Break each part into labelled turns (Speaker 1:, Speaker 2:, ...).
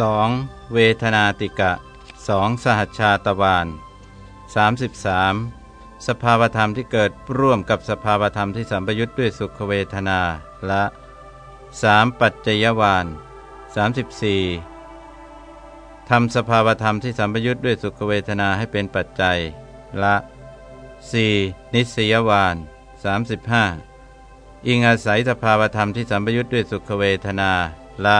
Speaker 1: 2. เวทนาติกะ 2. สหัชชาตวาน 33. สภาวธรรมที่เกิดร่วมกับสภาวธรรมที่สัมปยุทธ์ด้วยสุขเวทนาละ 3. ปัจจยวาน34ทำสภาวธรรมที่สัมปยุทธ์ด้วยสุขเวทนาให้เป็นปัจจัยละ 4. นิสยวาน35 อิงอาศัยสภาวธรรมที่สัมปยุทธ์ด้วยสุขเวทนาละ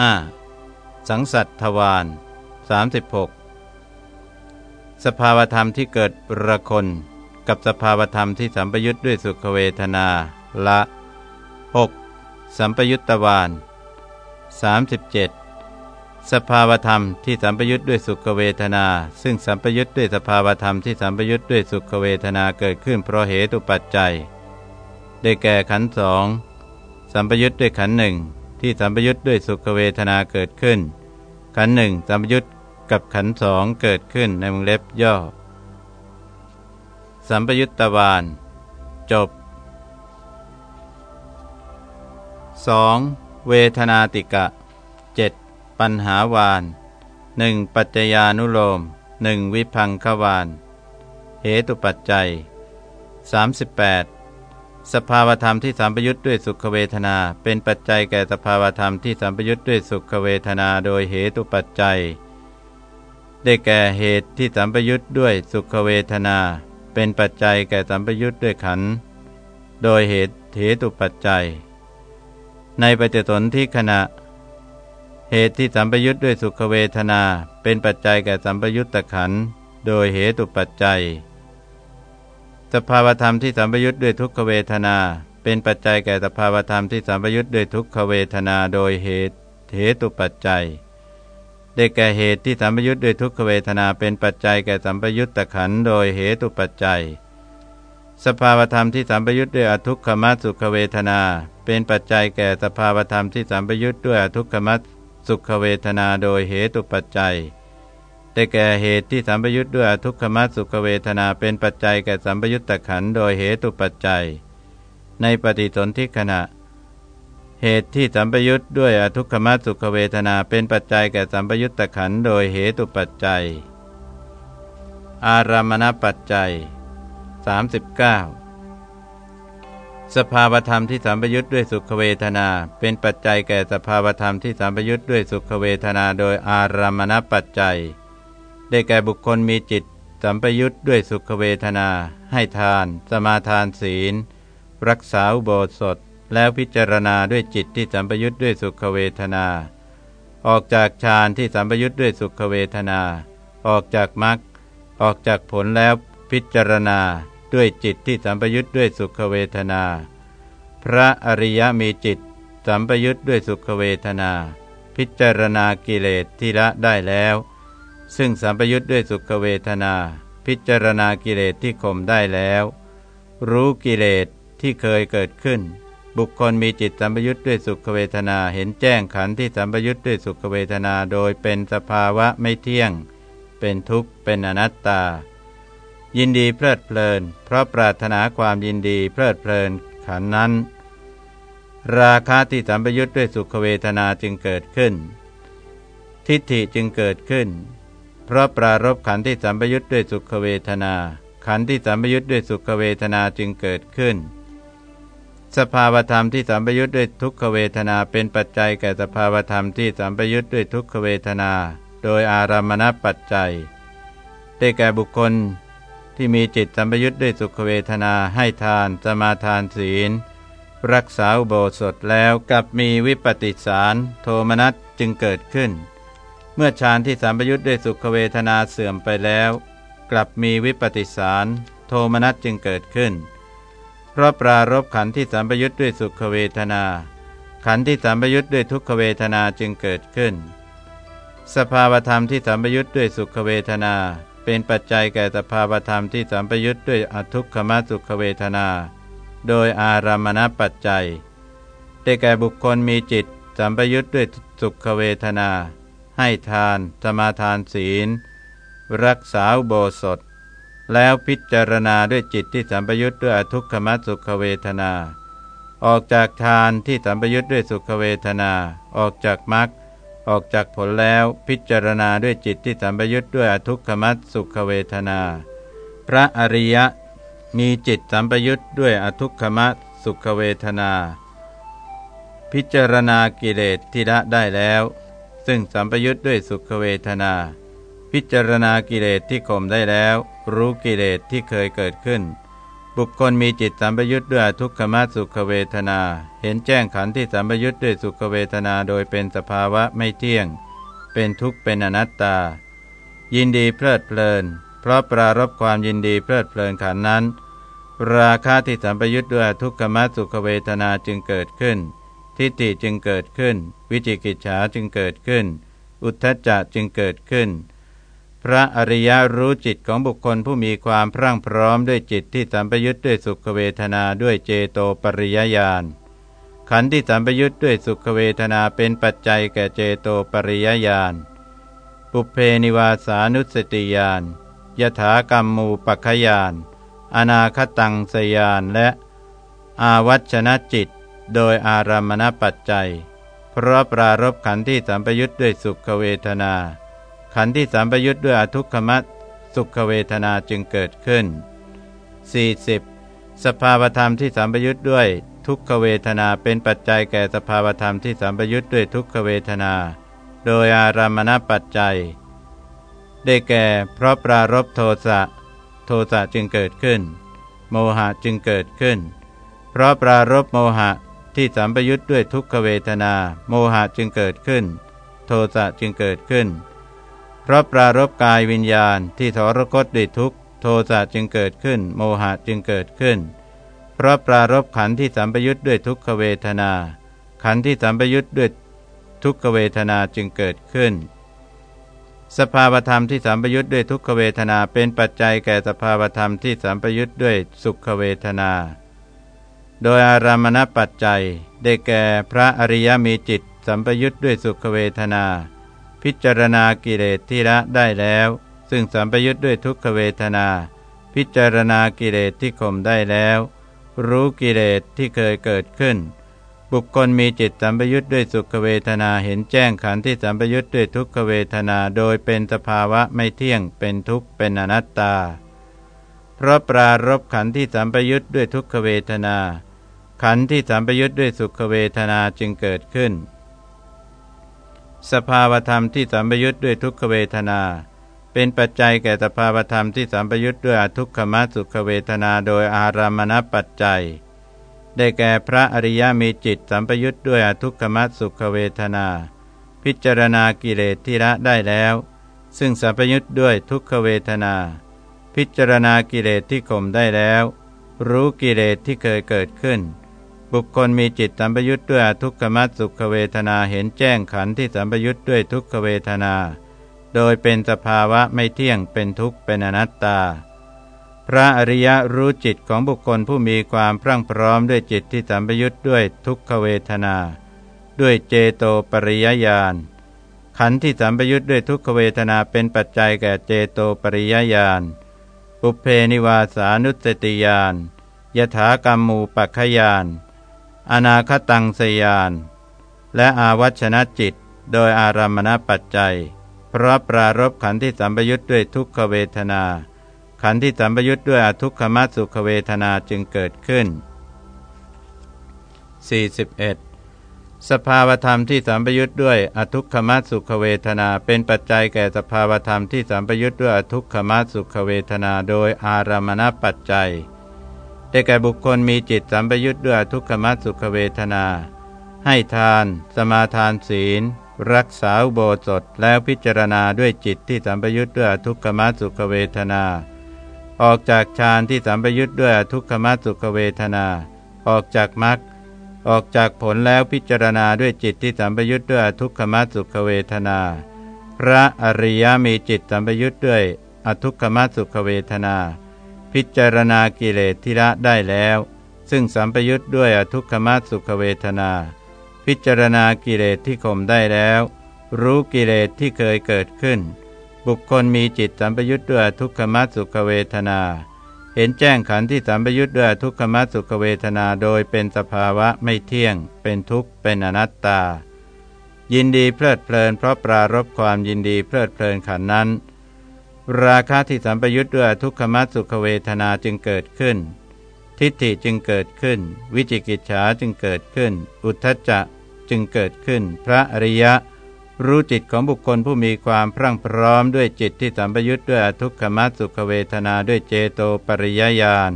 Speaker 1: 5. สังสัตทวาน36 สภาวธรรมที่เกิดระคนกับสภาวธรรมที่สัมปยุทธ์ด้วยสุขเวทนาละ 6. สัมปยุตตวาน37 สภาวธรรมที่สัมปยุทธ์ด้วยสุขเวทนา ซึ่งสัมปยุทธ์ด้วยสภาวธรรมที่สัมปยุทธ์ด้วยสุขเวทนาเกิดขึ้นเพราะเหตุปัจจัย ได้แก่ขันสองสัมปยุทธ์ด้วยขันหนึ่ง ที่สัมปยุทธ์ด้วยสุขเวทนาเกิดขึ้น ขันหนึ่งสัมปยุทธ์กับขันสองเกิดขึ้นในวงเล็บย่อ สัมปยุตตวานจบ 2. เวทนาติกะ 7. ปัญหาวาน 1. ปัจจญานุโลม 1. วิพังควานเหตุปัจจัย 38 สภาวธรรมที่สัมปยุทธ์ด้วยสุขเวทนา เป็นปัจจัยแก่สภาวธรรมที่สัมปยุทธ์ด้วยสุขเวทนาโดยเหตุปัจจัย ได้แก่เหตุที่สัมปยุทธ์ด้วยสุขเวทนา เป็นปัจจัยแก่สัมปยุทธ์ด้วยขันโดยเหตุเหตุปัจจัย ในปัจจสนที่ขณะ เหตุที่สัมปยุทธ์ด้วยสุขเวทนา เป็นปัจจัยแก่สัมปยุทธขันโดยเหตุปัจจัย สภาวธรรมที่สัมปยุทธ์ด้วยทุกขเวทนา เป็นปัจจัยแก่สภาวธรรมที่สัมปยุทธ์ด้วยทุกขเวทนาโดยเหตุเหตุปัจจัย ได้แก่เหตุที่สัมปยุทธ์ด้วยทุกขเวทนาเป็นปัจจัยแก่สัมปยุทธขันโดยเหตุปัจจัย สภาวธรรมที่สัมปยุทธ์ด้วยอทุกขมัสุขเวทนา เป็นปัจจัยแก่สภาวธรรมที่สัมปยุทธ์ด้วยอทุกขมัสุขเวทนาโดยเหตุปัจจัย ได้แก่เหตุที่สัมปยุทธ์ด้วยทุกขมัสสุขเวทนาเป็นปัจจัยแก่สัมปยุตตะขันโดยเหตุปัจจัย ในปฏิสนธิขณะ เหตุที่สัมปยุทธ์ด้วยอทุกขมัสสุขเวทนาเป็นปัจจัยแก่สัมปยุตตะขันโดยเหตุปัจจัย อารามณปัจจัย 39 สภาวธรรมที่สัมปยุทธ์ด้วยสุขเวทนา เป็นปัจจัยแก่สภาวธรรมที่สัมปยุทธ์ด้วยสุขเวทนาโดยอารามณปัจจัย ได้แก่บุคคลมีจิต สัมปยุทธ์ด้วยสุขเวทนา ให้ทาน สมาทานศีล รักษาอุโบสถ แล้วพิจารณาด้วยจิตที่สัมปยุทธ์ด้วยสุขเวทนา ออกจากฌานที่สัมปยุทธ์ด้วยสุขเวทนา ออกจากมรรคออกจากผลแล้วพิจารณาด้วยจิตที่สัมปยุทธ์ด้วยสุขเวทนา พระอริยมีจิต สัมปยุทธ์ด้วยสุขเวทนา พิจารณากิเลสที่ละได้แล้ว ซึ่งสัมปยุทธ์ด้วยสุขเวทนา พิจารณากิเลสที่ข่มได้แล้ว รู้กิเลสที่เคยเกิดขึ้น บุคคลมีจิตสัมปยุทธ์ด้วยสุขเวทนาเห็นแจ้งขันธ์ที่สัมปยุทธ์ด้วยสุขเวทนาโดยเป็นสภาวะไม่เที่ยง เป็นทุกข์เป็นอนัตตา ยินดีเพลิดเพลิน เพราะปรารถนาความยินดีเพลิดเพลินขันนั้น ราคะที่สัมปยุทธ์ด้วยสุขเวทนาจึงเกิดขึ้น ทิฏฐิจึงเกิดขึ้น เพราะปรารบขันธ์ที่สัมปยุทธ์ด้วยสุขเวทนา ขันธ์ที่สัมปยุทธ์ด้วยสุขเวทนาจึงเกิดขึ้น สภาวธรรมที่สัมปยุทธ์ด้วยทุกขเวทนาเป็นปัจจัยแก่สภาวธรรมที่สัมปยุทธ์ด้วยทุกขเวทนา โดยอารามณปัจจัย ได้แก่บุคคลที่มีจิตสัมปยุทธ์ด้วยสุขเวทนาให้ทาน สมาทานศีล รักษาโบสถแล้วกับมีวิปติสาร โทมนัสจึงเกิดขึ้น เมื่อฌานที่สัมปยุทธ์ด้วยสุขเวทนาเสื่อมไปแล้ว กลับมีวิปติสารโทมนัสจึงเกิดขึ้น เพราะปรารบขันธ์ที่สัมปยุทธ์ด้วยสุขเวทนา ขันธ์ที่สัมปยุทธ์ด้วยทุกขเวทนาจึงเกิดขึ้น สภาวธรรมที่สัมปยุทธ์ด้วยสุขเวทนา เป็นปัจจัยแก่สภาวธรรมที่สัมปยุทธ์ด้วยอทุกขมสุขเวทนา โดยอารามณปัจจัยได้แก่บุคคลมีจิตสัมปยุทธ์ด้วยสุขเวทนา ให้ทาน สมาทานศีล รักษาโบสถ แล้วพิจารณาด้วยจิตที่สัมปยุทธ์ด้วยอทุกขมสุขเวทนา ออกจากทานที่สัมปยุทธ์ด้วยสุขเวทนา ออกจากมรรคออกจากผลแล้วพิจารณาด้วยจิตที่สัมปยุทธ์ด้วยอทุกขมัสสุขเวทนา พระอริยะมีจิตสัมปยุทธ์ด้วยอทุกขมัสสุขเวทนา พิจารณากิเลสที่ละได้แล้ว ซึ่งสัมปยุทธ์ด้วยสุขเวทนา พิจารณากิเลสที่ข่มได้แล้ว รู้กิเลสที่เคยเกิดขึ้น บุคคลมีจิตสัมปยุทธ์ด้วยทุกขมสุขเวทนา เห็นแจ้งขันธ์ที่สัมปยุทธ์ด้วยสุขเวทนาโดยเป็นสภาวะไม่เที่ยง เป็นทุกข์เป็นอนัตตา ยินดีเพลิดเพลิน เพราะปรารบความยินดีเพลิดเพลินขันนั้น ราคะที่สัมปยุทธ์ด้วยทุกขมสุขเวทนาจึงเกิดขึ้น ทิฏฐิจึงเกิดขึ้น วิจิกิจฉาจึงเกิดขึ้น อุทธจัจึงเกิดขึ้น พระอริยรู้จิตของบุคคลผู้มีความพรั่งพร้อมด้วยจิตที่สัมปยุทธ์ด้วยสุขเวทนาด้วยเจโตปริยญาณขันธ์ที่สัมปยุทธ์ด้วยสุขเวทนาเป็นปัจจัยแก่เจโตปริยญาณปุเพนิวาสานุสติญาณยถากรรมมูปัคยาน อนาคตังสยานและ อาวัชนะจิต โดยอารามณปัจจัย เพราะปรารบขันธ์ที่สัมปยุทธ์ด้วยสุขเวทนา ขันธ์ที่สัมปยุทธ์ด้วยอทุกขมัตสุขเวทนาจึงเกิดขึ้น 40. สภาวธรรมที่สัมปยุทธ์ด้วยทุกขเวทนาเป็นปัจจัยแก่สภาวธรรมที่สัมปยุทธ์ด้วยทุกขเวทนา โดยอารามณปัจจัย ได้แก่ เพราะปรารบโทสะ โทสะจึงเกิดขึ้น โมหะจึงเกิดขึ้น เพราะปรารบโมหะ ที่สัมปยุทธ์ด้วยทุกขเวทนา โมหะจึงเกิดขึ้น โทสะจึงเกิดขึ้น เพราะปรารบกายวิญญาณที่ทรคตด้วยทุกโทสะจึงเกิดขึ้น โมหะจึงเกิดขึ้น เพราะปรารบขันธ์ที่สัมปยุทธ์ด้วยทุกขเวทนา ขันธ์ที่สัมปยุทธ์ด้วยทุกขเวทนาจึงเกิดขึ้น สภาวธรรมที่สัมปยุทธ์ด้วยทุกขเวทนาเป็นปัจจัยแก่สภาวธรรมที่สัมปยุทธ์ด้วยสุขเวทนา โดยอารามณปัจจัย ได้แก่พระอริยมีจิต สัมปยุทธ์ด้วยสุขเวทนา พิจารณากิเลสที่ละได้แล้ว ซึ่งสัมปยุทธ์ด้วยทุกขเวทนา พิจารณากิเลสที่ข่มได้แล้ว รู้กิเลสที่เคยเกิดขึ้น บุคคลมีจิตสัมปยุทธ์ด้วยสุขเวทนาเห็นแจ้งขันธ์ที่สัมปยุทธ์ด้วยทุกขเวทนาโดยเป็นสภาวะไม่เที่ยงเป็นทุกข์เป็นอนัตตา เพราะปรารบขันธ์ที่สัมปยุทธ์ด้วยทุกขเวทนา ขันธ์ที่สัมปยุทธ์ด้วยสุขเวทนาจึงเกิดขึ้น สภาวธรรมที่สัมปยุทธ์ด้วยทุกขเวทนา เป็นปัจจัยแก่สภาวธรรมที่สัมปยุทธ์ด้วยอทุกขมสุขเวทนาโดยอารามณปัจจัย ได้แก่พระอริยมีจิตสัมปยุทธ์ด้วยอทุกขมสุขเวทนา พิจารณากิเลสที่ละได้แล้ว ซึ่งสัมปยุทธ์ด้วยทุกขเวทนา พิจารณากิเลสที่ข่มได้แล้ว รู้กิเลสที่เคยเกิดขึ้น บุคคลมีจิตสัมปยุทธ์ด้วยทุกขมัสสุขเวทนาเห็นแจ้งขันธ์ที่สัมปยุทธ์ด้วยทุกขเวทนา โดยเป็นสภาวะไม่เที่ยงเป็นทุกข์เป็นอนัตตา พระอริยรู้จิตของบุคคลผู้มีความพรั่งพร้อมด้วยจิตที่สัมปยุทธ์ด้วยทุกขเวทนา ด้วยเจโตปริยญาณขันธ์ที่สัมปยุทธ์ด้วยทุกขเวทนาเป็นปัจจัยแก่เจโตปริยญาณปุเพนิวาสานุสติญาณยถากรรมูปัคขยาน อนาคตังสยาน และอาวัชนะจิต โดยอารามณปัจจัย เพราะปรารบขันธ์ที่สัมปยุทธ์ด้วยทุกขเวทนา ขันธ์ที่สัมปยุทธ์ด้วยอทุกขมัสุขเวทนาจึงเกิดขึ้น 41. สภาวธรรมที่สัมปยุทธ์ด้วยอทุกขมัสุขเวทนา เป็นปัจจัยแก่สภาวธรรมที่สัมปยุทธ์ด้วยอทุกขมัสุขเวทนา โดยอารามณปัจจัย ได้แก่บุคคลมีจิตสัมปยุทธ์ด้วยทุกขมัสสุขเวทนา ให้ทาน สมาทานศีล รักษาโบสถแล้วพิจารณาด้วยจิตที่สัมปยุทธ์ด้วยทุกขมัสสุขเวทนา ออกจากฌานที่สัมปยุทธ์ด้วยทุกขมัสสุขเวทนา ออกจากมรรคออกจากผลแล้วพิจารณาด้วยจิตที่สัมปยุทธ์ด้วยทุกขมัสสุขเวทนา พระอริยมีจิตสัมปยุทธ์ด้วยอทุกขมัสสุขเวทนา พิจารณากิเลสที่ละได้แล้ว ซึ่งสัมปยุทธ์ด้วยอทุกขมสุขเวทนา พิจารณากิเลสที่ข่มได้แล้ว รู้กิเลสที่เคยเกิดขึ้น บุคคลมีจิตสัมปยุทธ์ด้วยทุกขมสุขเวทนา เห็นแจ้งขันธ์ที่สัมปยุทธ์ด้วยทุกขมสุขเวทนาโดยเป็นสภาวะไม่เที่ยง เป็นทุกข์เป็นอนัตตา ยินดีเพลิดเพลินเพราะปรารบความยินดีเพลิดเพลินขันนั้น ราคะที่สัมปยุทธ์ด้วยทุกขมัสสุขเวทนาจึงเกิดขึ้น ทิฏฐิจึงเกิดขึ้น วิจิกิจฉาจึงเกิดขึ้น อุทธจะจึงเกิดขึ้น พระอริยะ รู้จิตของบุคคลผู้มีความพรั่งพร้อมด้วยจิตที่สัมปยุทธ์ด้วยทุกขมัสสุขเวทนาด้วยเจโตปริยญาณ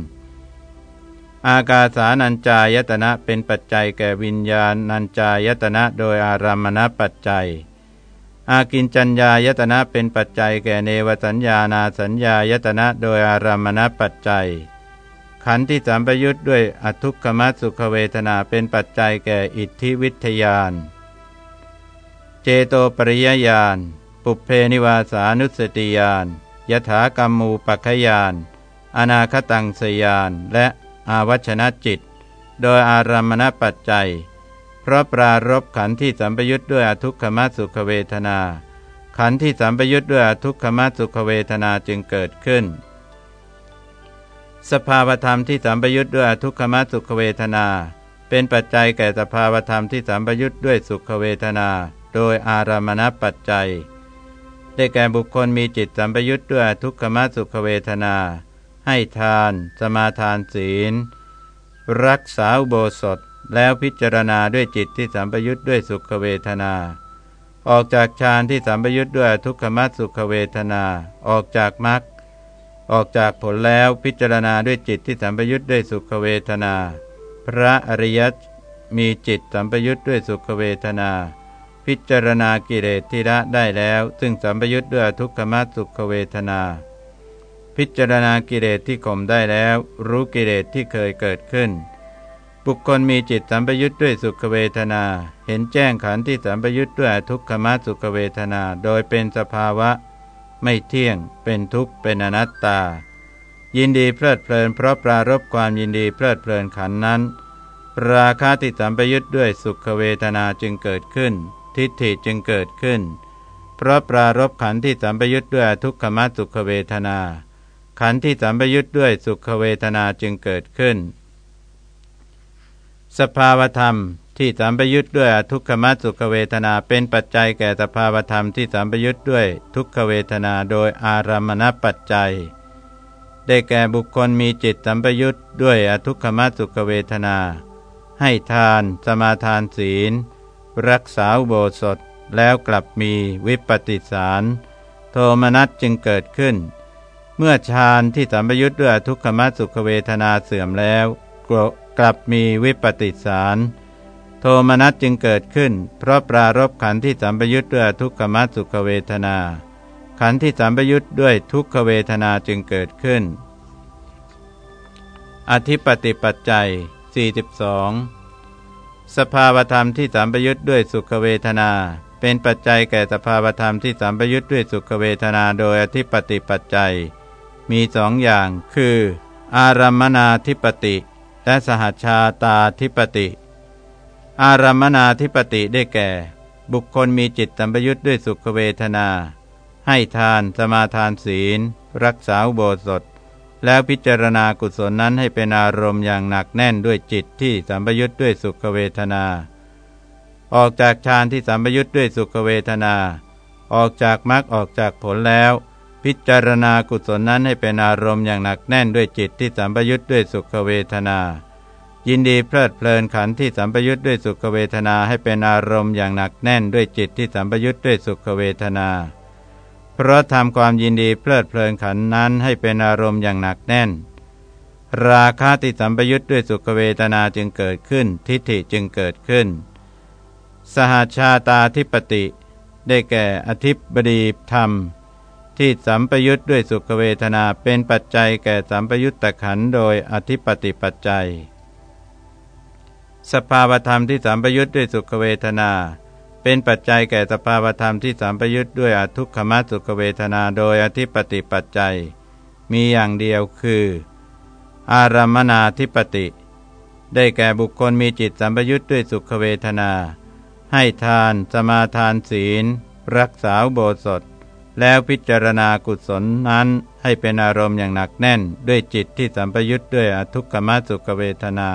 Speaker 1: อากาสานัญจายตนะเป็นปัจจัยแก่วิญญาณนัญจายตนะโดยอารามณปัจจัย อากินจัญญายตนะเป็นปัจจัยแก่เนวสัญญานาสัญญายตนะโดยอารามณปัจจัย ขันธ์ที่สัมปยุทธ์ด้วยอทุกขมัสุขเวทนาเป็นปัจจัยแก่อิทธิวิทยาน เจโตปริยญาณ ปุเพนิวาสานุสติญาณยถากรรมูปัคยาน อนาคตังสยาน และอาวัชนะจิต โดยอารามณปัจจัย เพราะปรารบขันธ์ที่สัมปยุทธ์ด้วยอทุกขมสุขเวทนา ขันธ์ที่สัมปยุทธ์ด้วยอทุกขมสุขเวทนาจึงเกิดขึ้น สภาวธรรมที่สัมปยุทธ์ด้วยอทุกขมสุขเวทนา เป็นปัจจัยแก่สภาวธรรมที่สัมปยุทธ์ด้วยสุขเวทนา โดยอารามณปัจจัย ได้แก่บุคคลมีจิตสัมปยุทธ์ด้วยทุกขมสุขเวทนา ให้ทาน สมาทานศีล รักษาอุโบสถ แล้วพิจารณาด้วยจิตที่สัมปยุทธ์ด้วยสุขเวทนา ออกจากฌานที่สัมปยุทธ์ด้วยทุกขมัสสุขเวทนา ออกจากมรรคออกจากผลแล้วพิจารณาด้วยจิตที่สัมปยุทธ์ด้วยสุขเวทนา พระอริยมีจิตสัมปยุทธ์ด้วยสุขเวทนา พิจารณากิเลสที่ละได้แล้ว ซึ่งสัมปยุทธ์ด้วยทุกขมัสสุขเวทนา พิจารณากิเลสที่ข่มได้แล้ว รู้กิเลสที่เคยเกิดขึ้น บุคคลมีจิตสัมปยุทธ์ด้วยสุขเวทนา เห็นแจ้งขันธ์ที่สัมปยุทธ์ด้วยทุกขมสุขเวทนา โดยเป็นสภาวะ ไม่เที่ยง เป็นทุกข์เป็นอนัตตา ยินดีเพลิดเพลิน เพราะปรารบความยินดีเพลิดเพลินขันนั้น ราคาที่สัมปยุทธ์ด้วยสุขเวทนาจึงเกิดขึ้น ทิฏฐิจึงเกิดขึ้น เพราะปรารบขันที่สัมปยุทธ์ด้วยทุกขมสุขเวทนา ขันธ์ที่สัมปยุทธ์ด้วยสุขเวทนาจึงเกิดขึ้น สภาวธรรมที่สัมปยุทธ์ด้วยทุกขมสุขเวทนาเป็นปัจจัยแก่สภาวธรรมที่สัมปยุทธ์ด้วยทุกขเวทนาโดยอารามณปัจจัย ได้แก่บุคคลมีจิตสัมปยุทธ์ด้วยอทุกขมสุขเวทนา ให้ทานสมาทานศีล รักษาโบสถแล้วกลับมีวิปปิสาร โทมนัสจึงเกิดขึ้น เมื่อฌานที่สัมปยุทธ์ด้วยทุกขมสุขเวทนาเสื่อมแล้ว กลับมีวิปติสาร โทมนัสจึงเกิดขึ้น เพราะปรารบขันธ์ที่สัมปยุทธ์ด้วยทุกขมสุขเวทนา ขันธ์ที่สัมปยุทธ์ด้วยทุกขเวทนาจึงเกิดขึ้น อธิปติปัจจัย 42 สภาวธรรมที่สัมปยุทธ์ด้วยสุขเวทนาเป็นปัจจัยแก่สภาวธรรมที่สัมปยุทธ์ด้วยสุขเวทนาโดยอธิปติปัจจัย มีสองอย่างคือ อารามนาธิปติ และสหชาตาธิปติ อารมนาธิปติได้แก่ บุคคลมีจิตสัมปยุทธ์ด้วยสุขเวทนา ให้ทานสมาทานศีล รักษาโบสถ แล้วพิจารณากุศลนั้นให้เป็นอารมณ์อย่างหนักแน่นด้วยจิตที่สัมปยุทธ์ด้วยสุขเวทนา ออกจากฌานที่สัมปยุทธ์ด้วยสุขเวทนา ออกจากมรรคออกจากผลแล้ว พิจารณากุศลนั้นให้เป็นอารมณ์อย่างหนักแน่นด้วยจิตที่สัมปยุทธ์ด้วยสุขเวทนา ยินดีเพลิดเพลินขันที่สัมปยุทธ์ด้วยสุขเวทนาให้เป็นอารมณ์อย่างหนักแน่นด้วยจิตที่สัมปยุทธ์ด้วยสุขเวทนา เพราะทำความยินดีเพลิดเพลินขันนั้นให้เป็นอารมณ์อย่างหนักแน่น ราคะที่สัมปยุทธ์ด้วยสุขเวทนาจึงเกิดขึ้น ทิฏฐิจึงเกิดขึ้น สหาชาตาธิปติ ได้แก่อธิบดีธรรม ที่สัมปยุทธ์ด้วยสุขเวทนาเป็นปัจจัยแก่สัมปยุตตะขันโดยอธิปติปัจจัย สภาวธรรมที่สัมปยุทธ์ด้วยสุขเวทนา เป็นปัจจัยแก่สภาวธรรมที่สัมปยุทธ์ด้วยอทุกขมสุขเวทนาโดยอธิปติปัจจัย มีอย่างเดียวคือ อารามนาธิปติ ได้แก่บุคคลมีจิตสัมปยุทธ์ด้วยสุขเวทนา ให้ทาน สมาทานศีล รักษาโบสถ แล้วพิจารณากุศลนั้นให้เป็นอารมณ์อย่างหนักแน่น ด้วยจิตที่สัมปยุทธ์ด้วยอทุกขมสุขเวทนา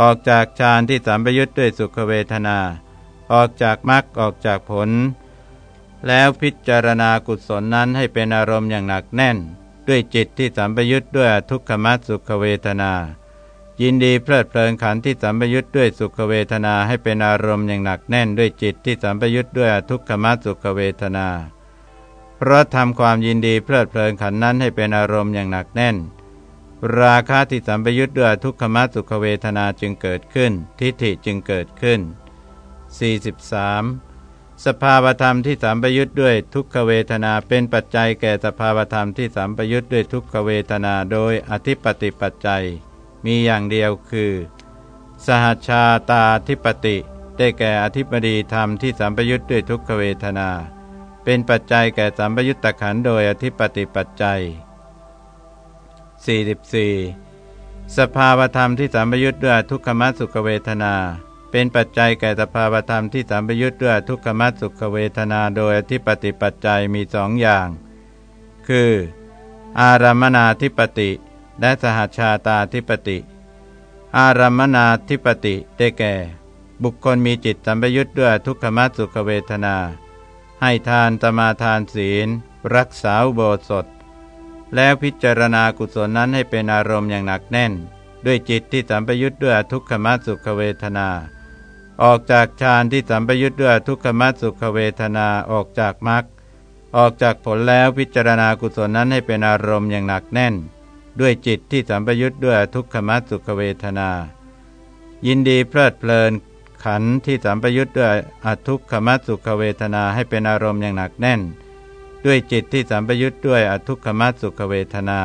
Speaker 1: ออกจากฌานที่สัมปยุทธ์ด้วยสุขเวทนา ออกจากมรรคออกจากผล แล้วพิจารณากุศลนั้นให้เป็นอารมณ์อย่างหนักแน่น ด้วยจิตที่สัมปยุทธ์ด้วยทุกขมัสสุขเวทนา ยินดีเพลิดเพลินขันที่สัมปยุทธ์ด้วยสุขเวทนาให้เป็นอารมณ์อย่างหนักแน่น ด้วยจิตที่สัมปยุทธ์ด้วยทุกขมัสสุขเวทนา เพราะทำความยินดีเพลิดเพลินขันนั้นให้เป็นอารมณ์อย่างหนักแน่น ราคะที่สัมปยุทธ์ด้วยทุกขมสุขเวทนาจึงเกิดขึ้น ทิฏฐิจึงเกิดขึ้น 43. สภาวธรรมที่สัมปยุทธ์ด้วยทุกขเวทนาเป็นปัจจัยแก่สภาวธรรมที่สัมปยุทธ์ด้วยทุกขเวทนาโดยอธิปติปัจจัย มีอย่างเดียวคือ สหชาตาธิปติ ได้แก่อธิปดีธรรมที่สัมปยุทธ์ด้วยทุกขเวทนา เป็นปัจจัยแก่สัมปยุตตะขันโดยอธิปติปัจจัย 44 สภาวธรรมที่สัมปยุทธ์ด้วยทุกขมัสสุขเวทนา เป็นปัจจัยแก่สภาวธรรมที่สัมปยุทธ์ด้วยทุกขมัสสุขเวทนาโดยอธิปติปัจจัยมีสองอย่าง คือ อารามนาธิปติ และสหชาตาธิปติ อารามนาธิปติได้แก่ บุคคลมีจิตสัมปยุทธ์ด้วยทุกขมัสสุขเวทนา ให้ทานตมาทานศีล รักษาโบสถ แล้วพิจารณากุศลนั้นให้เป็นอารมณ์อย่างหนักแน่น ด้วยจิตที่สัมปยุทธ์ด้วยทุกขมัสุขเวทนา ออกจากฌานที่สัมปยุทธ์ด้วยทุกขมัสุขเวทนาออกจากมรรคออกจากผลแล้วพิจารณากุศลนั้นให้เป็นอารมณ์อย่างหนักแน่น ด้วยจิตที่สัมปยุทธ์ด้วยทุกขมัสุขเวทนา ยินดีเพลิดเพลิน ขันที่สัมปยุทธ์ด้วยอทุกขมัสุขเวทนาให้เป็นอารมณ์อย่างหนักแน่น ด้วยจิตที่สัมปยุทธ์ด้วยอทุกขมัสุขเวทนา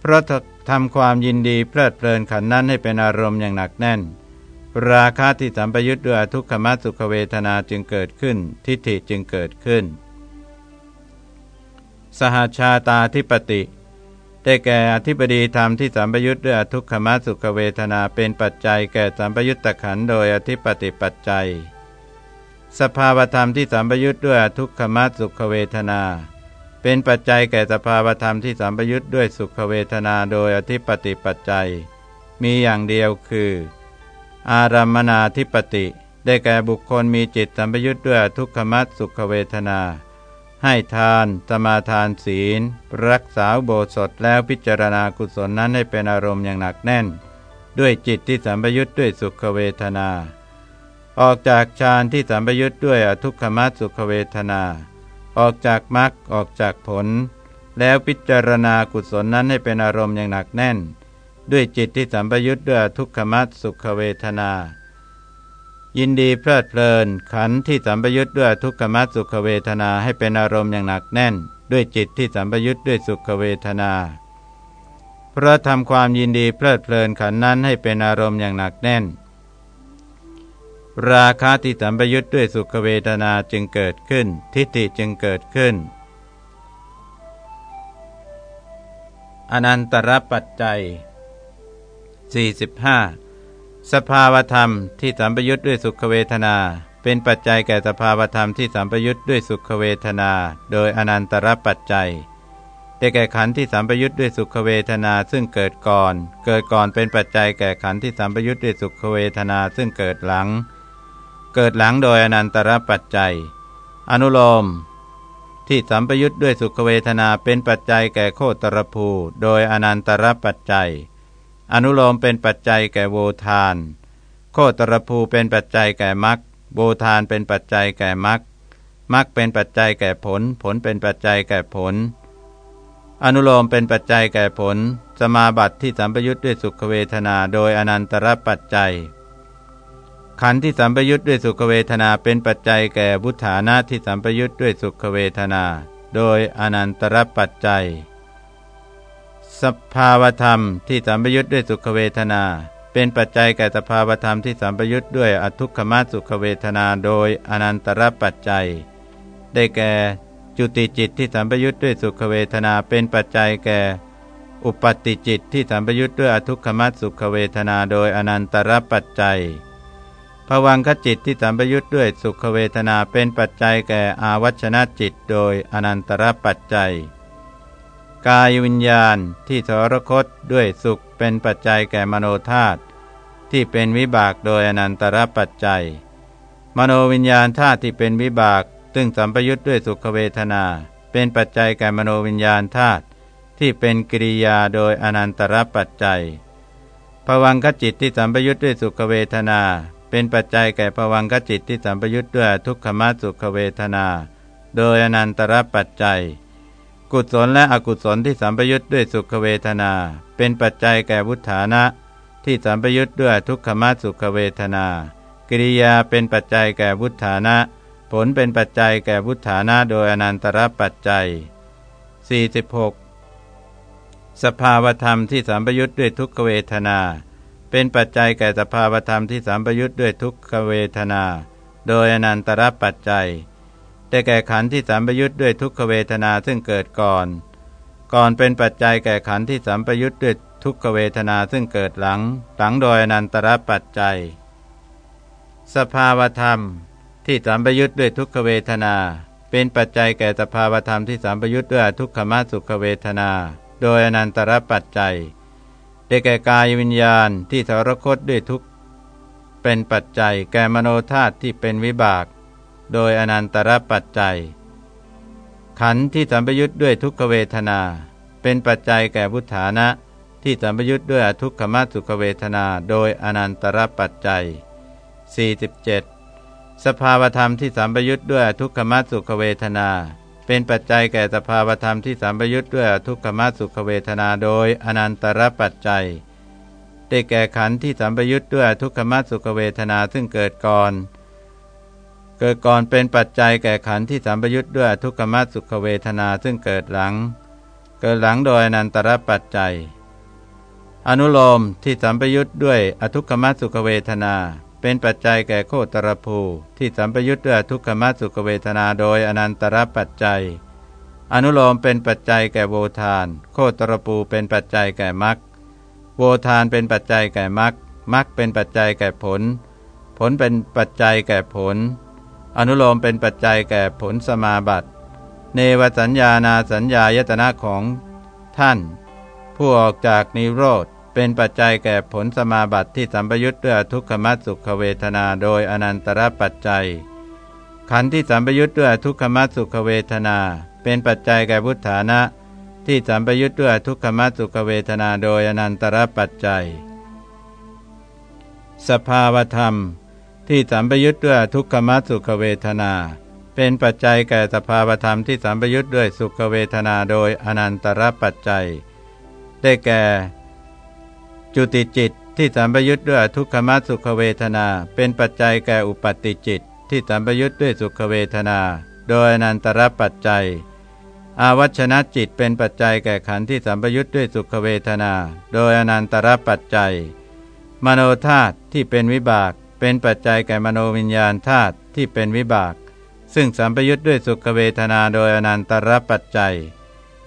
Speaker 1: เพราะทำความยินดีเพลิดเพลินขันนั้นให้เป็นอารมณ์อย่างหนักแน่น ราคะที่สัมปยุทธ์ด้วยอทุกขมัสุขเวทนาจึงเกิดขึ้น ทิฏฐิจึงเกิดขึ้น สหชาตาธิปติ ได้แก่อธิบดีธรรมที่สัมปยุทธ์ด้วยทุกขมัสุขเวทนาเป็นปัจจัย แก่สัมปยุตตะขันโดยอธิปติปัจจัย สภาวธรรมที่สัมปยุทธ์ด้วยทุกขมัสสุขเวทนา เป็นปัจจัยแก่สภาวธรรมที่สัมปยุทธ์ด้วยสุขเวทนาโดยอธิปติปัจจัย มีอย่างเดียวคือ อารามนาธิปติ ได้แก่บุคคลมีจิตสัมปยุทธ์ด้วยทุกขมัสสุขเวทนา ให้ทาน สมาทานศีล รักษาโบสถแล้วพิจารณากุศลนั้นให้เป็นอารมณ์อย่างหนักแน่น ด้วยจิตที่สัมปยุทธ์ด้วยสุขเวทนา ออกจากฌานที่สัมปยุทธ์ด้วยอทุกขมัสสุขเวทนา ออกจากมรรคออกจากผล แล้วพิจารณากุศลนั้นให้เป็นอารมณ์อย่างหนักแน่น ด้วยจิตที่สัมปยุทธ์ด้วยทุกขมัสสุขเวทนา ยินดีเพลิดเพลิน ขันที่สัมปยุทธ์ด้วยทุกขมัสสุขเวทนาให้เป็นอารมณ์อย่างหนักแน่น ด้วยจิตที่สัมปยุทธ์ด้วยสุขเวทนา เพราะทำความยินดีเพลิดเพลินขันนั้นให้เป็นอารมณ์อย่างหนักแน่น ราคะที่สัมปยุทธ์ด้วยสุขเวทนาจึงเกิดขึ้น ทิฏฐิจึงเกิดขึ้น อนันตรปัจจัย 45 สภาวธรรมที่สัมปยุทธ์ด้วยสุขเวทนา เป็นปัจจัยแก่สภาวธรรมที่สัมปยุทธ์ด้วยสุขเวทนา โดยอนันตรปัจจัยได้แก่ขันธ์ที่สัมปยุทธ์ด้วยสุขเวทนาซึ่งเกิดก่อน เกิดก่อนเป็นปัจจัยแก่ขันธ์ที่สัมปยุทธ์ด้วยสุขเวทนาซึ่งเกิดหลัง เกิดหลังโดยอนันตรปัจจัย อนุโลม ที่สัมปยุทธ์ด้วยสุขเวทนาเป็นปัจจัยแก่โคตรภู โดยอนันตรปัจจัย อนุโลมเป็นปัจจัยแก่โวทาน โคตรภูเป็นปัจจัยแก่มรรคโวทานเป็นปัจจัยแก่มรรคมรรคเป็นปัจจัยแก่ผล ผลเป็นปัจจัยแก่ผล อนุโลมเป็นปัจจัยแก่ผล สมาบัติที่สัมปยุทธ์ด้วยสุขเวทนาโดยอนันตรปัจจัย ขันธ์ที่สัมปยุทธ์ด้วยสุขเวทนาเป็นปัจจัยแก่บุฐานะที่สัมปยุทธ์ด้วยสุขเวทนา โดยอนันตรปัจจัย สภาวธรรมที่สัมปยุทธ์ด้วยสุขเวทนา เป็นปัจจัยแก่สภาวธรรมที่สัมปยุทธ์ด้วยอทุกขมสุขเวทนาโดยอนันตรปัจจัย ได้แก่จุติจิตที่สัมปยุทธ์ด้วยสุขเวทนาเป็นปัจจัยแก่ อุปติจิตที่สัมปยุทธ์ด้วยอทุกขมัสุขเวทนาโดยอนันตรปัจจัยภวังคจิตที่สัมปยุทธ์ด้วยสุขเวทนาเป็นปัจจัยแก่อาวัชนะจิตโดยอนันตรปัจจัย กายวิญญาณที่ทรคตด้วยสุขเป็นปัจจัยแก่มโนธาตุที่เป็นวิบากโดยอนันตรปัจจัย มโนวิญญาณธาตุที่เป็นวิบากซึ่งสัมปยุทธ์ด้วยสุขเวทนา เป็นปัจจัยแก่มโนวิญญาณธาตุที่เป็นกิริยาโดยอนันตรปัจจัยภวังคจิตที่สัมปยุทธ์ด้วยสุขเวทนา เป็นปัจจัยแก่ภวังคจิตที่สัมปยุทธ์ด้วยทุกขมสุขเวทนา โดยอนันตรปัจจัย กุศลและอกุศลที่สัมปยุทธ์ด้วยสุขเวทนา เป็นปัจจัยแก่วุฒานะ ที่สัมปยุทธ์ด้วยทุกขมสุขเวทนา กิริยาเป็นปัจจัยแก่วุฒานะ ผลเป็นปัจจัยแก่วุฒานะโดยอนันตรปัจจัย 46 สภาวธรรมที่สัมปยุทธ์ด้วยทุกขเวทนา เป็นปัจจัยแก่สภาวธรรมที่สัมปยุทธ์ด้วยทุกขเวทนา โดยอนันตรปัจจัย ได้แก่ขันธ์ที่สัมปยุทธ์ด้วยทุกขเวทนาซึ่งเกิดก่อน ก่อนเป็นปัจจัยแก่ขันธ์ที่สัมปยุทธ์ด้วยทุกขเวทนาซึ่งเกิดหลัง หลังโดยอนันตรปัจจัย สภาวธรรมที่สัมปยุทธ์ด้วยทุกขเวทนา เป็นปัจจัยแก่สภาวธรรมที่สัมปยุทธ์ด้วยทุกขมสุขเวทนา โดยอนันตรปัจจัยได้แก่กายวิญญาณที่ทรคตด้วยทุกเป็นปัจจัย แก่มโนธาตุที่เป็นวิบาก โดยอนันตรปัจจัย ขันธ์ที่สัมปยุทธ์ด้วยทุกขเวทนา เป็นปัจจัยแก่พุทธานะที่สัมปยุทธ์ด้วยทุกขมสุขเวทนา โดยอนันตรปัจจัย 47 สภาวธรรมที่สัมปยุทธ์ด้วยทุกขมสุขเวทนา เป็นปัจจัยแก่สภาวธรรมที่สัมปยุทธ์ด้วยทุกขมสุขเวทนา โดยอนันตรปัจจัยได้แก่ขันธ์ที่สัมปยุทธ์ด้วยทุกขมสุขเวทนาซึ่งเกิดก่อน เกิดก่อนเป็นปัจจัยแก่ขันธ์ที่สัมปยุทธ์ด้วยทุกขมัสสุขเวทนาซึ่งเกิดหลัง เกิดหลังโดยอนันตรปัจจัย อนุโลมที่สัมปยุทธ์ด้วยอทุกขมัสสุขเวทนา เป็นปัจจัยแก่โคตรภูที่สัมปยุทธ์ด้วยทุกขมสุขเวทนาโดยอนันตรปัจจัย อนุโลมเป็นปัจจัยแก่โวทาน โคตรภูเป็นปัจจัยแก่มรรคโวทานเป็นปัจจัยแก่มรรคมรรคเป็นปัจจัยแก่ผล ผลเป็นปัจจัยแก่ผล อนุโลมเป็นปัจจัยแก่ผลสมาบัติเนวสัญญานาสัญญายตนะของท่าน ผู้ออกจากนิโรธเป็นปัจจัยแก่ผลสมาบัติที่สัมปยุทธ์ด้วยทุกขมัสสุขเวทนาโดยอนันตรปัจจัย ขันธ์ที่สัมปยุทธ์ด้วยทุกขมัสสุขเวทนา เป็นปัจจัยแก่พุทธานะ ที่สัมปยุทธ์ด้วยทุกขมัสสุขเวทนาโดยอนันตรปัจจัย สภาวธรรม ที่สัมปยุทธ์ด้วยทุกขมสุขเวทนา เป็นปัจจัยแก่สภาวธรรมที่สัมปยุทธ์ด้วยสุขเวทนาโดยอนันตรปัจจัย ได้แก่ จุติจิตที่สัมปยุทธ์ด้วยทุกขมสุขเวทนา เป็นปัจจัยแก่อุปติจิต ที่สัมปยุทธ์ด้วยสุขเวทนา โดยอนันตรปัจจัยอาวัชนะจิตเป็นปัจจัยแก่ขันธ์ที่สัมปยุทธ์ด้วยสุขเวทนา โดยอนันตรปัจจัย มโนธาตุที่เป็นวิบาก เป็นปัจจัยแก่มโนวิญญาณธาตุที่เป็นวิบาก ซึ่งสัมปยุทธ์ด้วยสุขเวทนาโดยอนันตรปัจจัย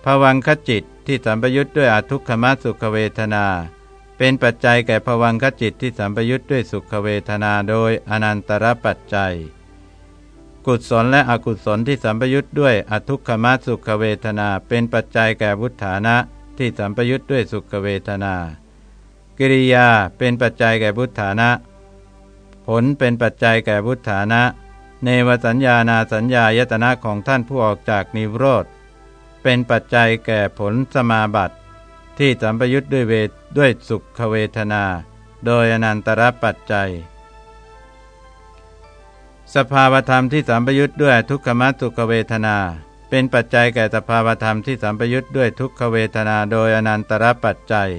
Speaker 1: ภวังคจิตที่สัมปยุทธ์ด้วยอทุกขมสุขเวทนา เป็นปัจจัยแก่ภวังคจิตที่สัมปยุทธ์ด้วยสุขเวทนาโดยอนันตรปัจจัย กุศลและอกุศลที่สัมปยุทธ์ด้วยอทุกขมสุขเวทนา เป็นปัจจัยแก่วุฒานะที่สัมปยุทธ์ด้วยสุขเวทนา กิริยาเป็นปัจจัยแก่พุทธานะ ลเป็นปัจจัยแก่พุทธานะ เนวสัญญานาสัญญายตนะของท่านผู้ออกจากนิโรธ เป็นปัจจัยแก่ผลสมาบัติ ที่สัมปยุทธ์ด้วยเวทด้วยสุขเวทนา โดยอนันตรปัจจัย สภาวธรรมที่สัมปยุทธ์ด้วยทุกขมัสุขเวทนา เป็นปัจจัยแก่สภาวธรรมที่สัมปยุทธ์ด้วยทุกขเวทนาโดยอนันตรปัจจัย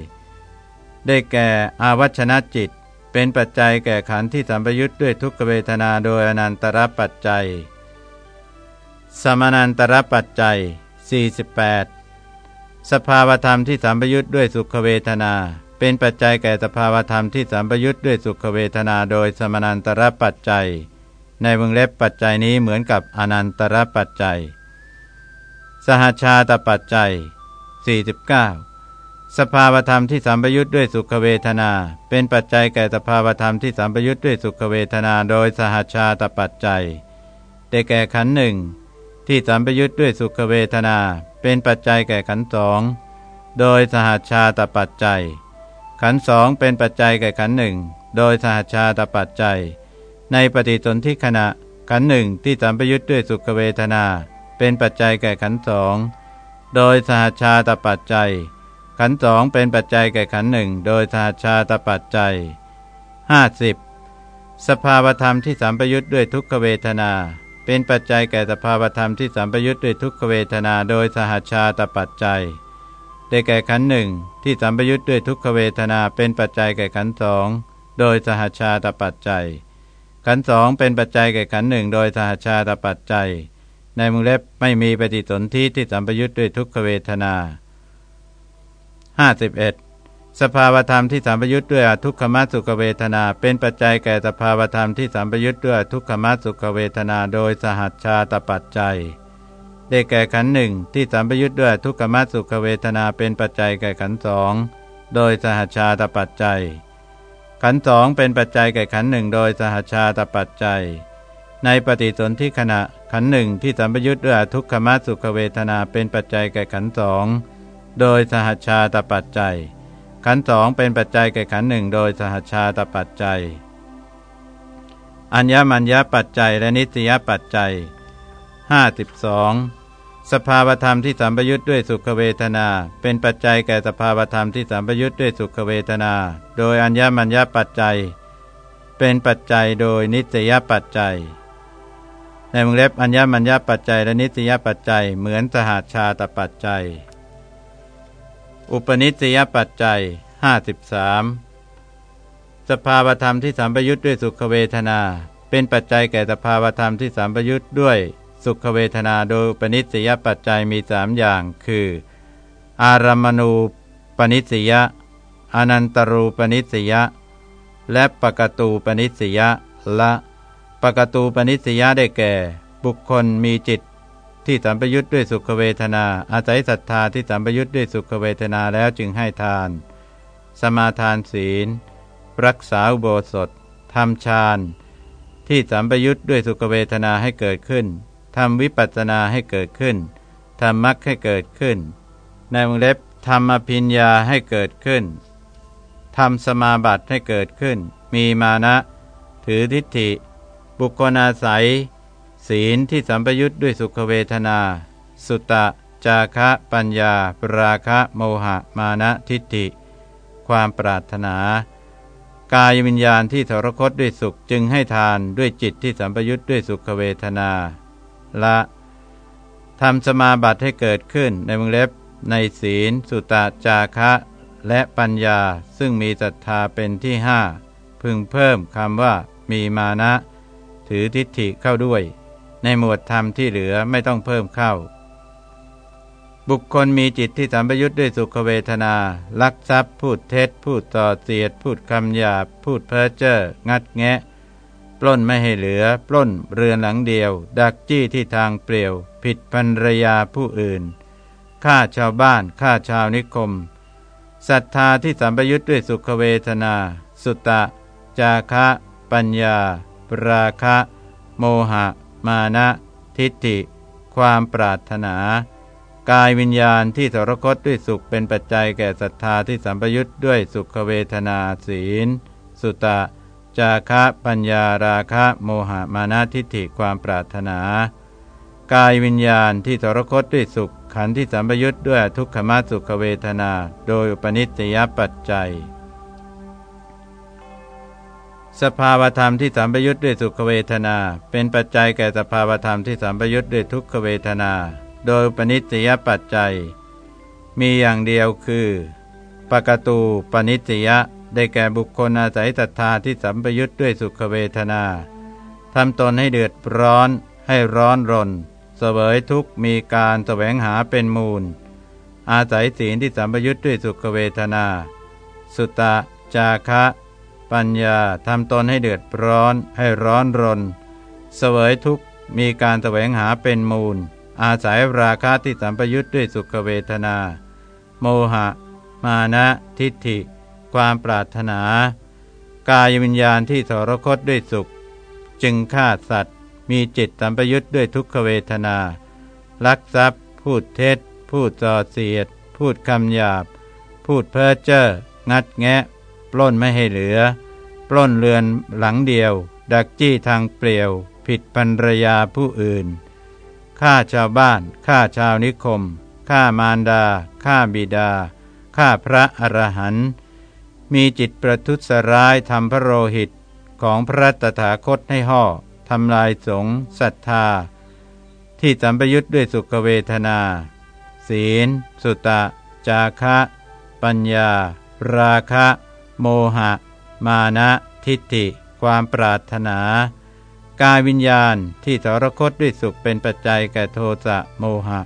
Speaker 1: ได้แก่อาวัชนะจิต เป็นปัจจัยแก่ขันธ์ที่สัมปยุทธ์ด้วยทุกขเวทนาโดยอนันตรปัจจัย สมานันตรปัจจัย 48 สภาวธรรมที่สัมปยุทธ์ด้วยสุขเวทนา เป็นปัจจัยแก่สภาวธรรมที่สัมปยุทธ์ด้วยสุขเวทนาโดยสมานันตรปัจจัย ในวงเล็บปัจจัยนี้เหมือนกับอนันตรปัจจัย สหชาตปัจจัย 49 สภาวธรรมที่สัมปยุทธ์ด้วยสุขเวทนา เป็นปัจจัยแก่สภาวธรรมที่สัมปยุทธ์ด้วยสุขเวทนาโดยสหชาตปัจจัยได้แก่ขันหนึ่งที่สัมปยุทธ์ด้วยสุขเวทนา เป็นปัจจัยแก่ขันสองโดยสหชาตปัจจัย ขันสองเป็นปัจจัยแก่ขันหนึ่งโดยสหชาตปัจจัย ในปฏิสนธิขณะขันหนึ่งที่สัมปยุทธ์ด้วยสุขเวทนา เป็นปัจจัยแก่ขันสองโดยสหชาตปัจจัย ขันสองเป็นปัจจัยแก่ขันหนึ่งโดยสหชาตปัจจัย 50. สภาวธรรมที่สัมปยุทธ์ด้วยทุกขเวทนา เป็นปัจจัยแก่สภาวธรรมที่สัมปยุทธ์ด้วยทุกขเวทนาโดยสหชาตปัจจัยได้แก่ขันหนึ่งที่สัมปยุทธ์ด้วยทุกขเวทนาเป็นปัจจัยแก่ขันสองโดยสหชาตปัจจัย ขันสองเป็นปัจจัยแก่ขันหนึ่งโดยสหชาตปัจจัย ในมุงเล็บไม่มีปฏิสนธิที่สัมปยุทธ์ด้วยทุกขเวทนา 51. สภาวธรรมที่สัมปยุทธ์ด้วยทุกขมสุขเวทนา เป็นปัจจัยแก่สภาวธรรมที่สัมปยุทธ์ด้วยทุกขมสุขเวทนาโดยสหัชชาตปัจจัยได้แก่ขันหนึ่งที่สัมปยุทธ์ด้วยทุกขมสุขเวทนาเป็นปัจจัยแก่ขันสองโดยสหัชชาตปัจจัย ขันสองเป็นปัจจัยแก่ขันหนึ่งโดยสหัชชาตปัจจัย ในปฏิสนธิขณะขันหนึ่งที่สัมปยุทธ์ด้วยทุกขมสุขเวทนาเป็นปัจจัยแก่ขันสอง โดยสหชาตปัจจัย ขันสองเป็นปัจจัยแก่ขันหนึ่งโดยสหชาตปัจจัย อัญญมัญญปัจจัยและนิสยปัจจัย 52 สภาวธรรมที่สัมปยุทธ์ด้วยสุขเวทนา เป็นปัจจัยแก่สภาวธรรมที่สัมปยุทธ์ด้วยสุขเวทนา โดยอัญญมัญญปัจจัย เป็นปัจจัยโดยนิสยปัจจัยในวงเล็บอัญญมัญญปัจจัยและนิสยปัจจัยเหมือนสหาชาตปัจจัย อุปนิสยปัจจัย 53 สภาวธรรมที่สัมปยุทธ์ด้วยสุขเวทนา เป็นปัจจัยแก่สภาวธรรมที่สัมปยุทธ์ด้วยสุขเวทนาโดยอุปนิสยปัจจัยมีสามอย่าง คือ อารามณูปนิสยอนันตรูปนิสยและปกตูปนิสยละ ปกตูปนิสยได้แก่ บุคคลมีจิต ที่สัมปยุทธ์ด้วยสุขเวทนา อาศัยศรัทธาที่สัมปยุทธ์ด้วยสุขเวทนาแล้วจึงให้ทาน สมาทานศีล รักษาอุโบสถทำฌานที่สัมปยุทธ์ด้วยสุขเวทนาให้เกิดขึ้นทำวิปัสสนาให้เกิดขึ้นทำมรรคให้เกิดขึ้น ในวงเล็บทำอภิญญาให้เกิดขึ้นทำสมาบัติให้เกิดขึ้น มีมานะ ถือทิฏฐิ บุคคลอาศัย ศีลที่สัมปยุทธ์ด้วยสุขเวทนา สุตะ จาคะ ปัญญา ปราคะ โมหะ มานะทิฏฐิ ความปรารถนา กายวิญญาณที่ทรคตด้วยสุขจึงให้ทานด้วยจิตที่สัมปยุทธ์ด้วยสุขเวทนา ละทำสมาบัติให้เกิดขึ้นในวงเล็บ ในศีล สุตตจาคะ และปัญญาซึ่งมีศรัทธาเป็นที่ห้าพึงเพิ่มคำว่ามีมานะ ถือทิฏฐิเข้าด้วย ในหมวดธรรมที่เหลือไม่ต้องเพิ่มเข้า บุคคลมีจิตที่สัมปยุทธ์ด้วยสุขเวทนา ลักทรัพย์ พูดเท็จ พูดต่อเสียด พูดคำหยาบ พูดเพ้อเจ้องัดแงะ ปล้นไม่ให้เหลือ ปล้นเรือนหลังเดียว ดักจี้ที่ทางเปลี่ยว ผิดภรรยาผู้อื่นฆ่าชาวบ้านฆ่าชาวนิคมศรัทธาที่สัมปยุทธ์ด้วยสุขเวทนา สุตตะ จาคะ ปัญญา ปราคะ โมหะ มานะทิฏฐิ ความปรารถนา กายวิญญาณที่สรคตด้วยสุขเป็นปัจจัยแก่ศรัทธาที่สัมปยุทธ์ด้วยสุขเวทนาศีล สุตตะจาคะปัญญาราคะโมหะมานะทิฏฐิความปรารถนา กายวิญญาณที่ทรคตด้วยสุขขันธ์ที่สัมปยุทธ์ด้วยทุกขมาสุขเวทนา โดยอุปนิสติยปัจจัย สภาวธรรมที่สัมปยุทธ์ด้วยสุขเวทนา เป็นปัจจัยแก่สภาวธรรมที่สัมปยุทธ์ด้วยทุกขเวทนา โดยปนิสติยปัจจัย มีอย่างเดียวคือปกตูปนิสติยได้แก่บุคคลอาศัยศรัทธาที่สัมปยุทธ์ด้วยสุขเวทนาทำตนให้เดือดร้อน ให้ร้อนรนเสวยทุกมีการแสวงหาเป็นมูล อาศัยศีลที่สัมปยุทธ์ด้วยสุขเวทนา สุตะ จาคะ ปัญญาทำตนให้เดือดร้อนให้ร้อนรน เสวยทุกข์มีการแสวงหาเป็นมูล อาศัยราคะที่สัมปยุทธ์ด้วยสุขเวทนา โมหะ มานะทิฏฐิ ความปรารถนา กายวิญญาณที่ทรคตด้วยสุข จึงฆ่าสัตว์ มีจิตสัมปยุทธ์ด้วยทุกขเวทนา ลักทรัพย์ พูดเท็จ พูดส่อเสียด พูดคำหยาบ พูดเพ้อเจ้องัดแงะ ปล้นไม่ให้เหลือ ปล้นเรือนหลังเดียว ดักจี้ทางเปลี่ยว ผิดภรรยาผู้อื่นฆ่าชาวบ้านฆ่าชาวนิคมฆ่ามารดาฆ่าบิดาฆ่าพระอรหันต์มีจิตประทุษร้ายทำพระโลหิตของพระตถาคตให้ห่อทำลายสงศรัทธา ที่สัมปยุทธ์ด้วยสุขเวทนา ศีล สุตะ จาคะ ปัญญา ราคะ โมหะ มานะ ทิฏฐิ ความปรารถนา กายวิญญาณที่สรคตด้วยสุขเป็นปัจจัยแก่โทสะโมหะ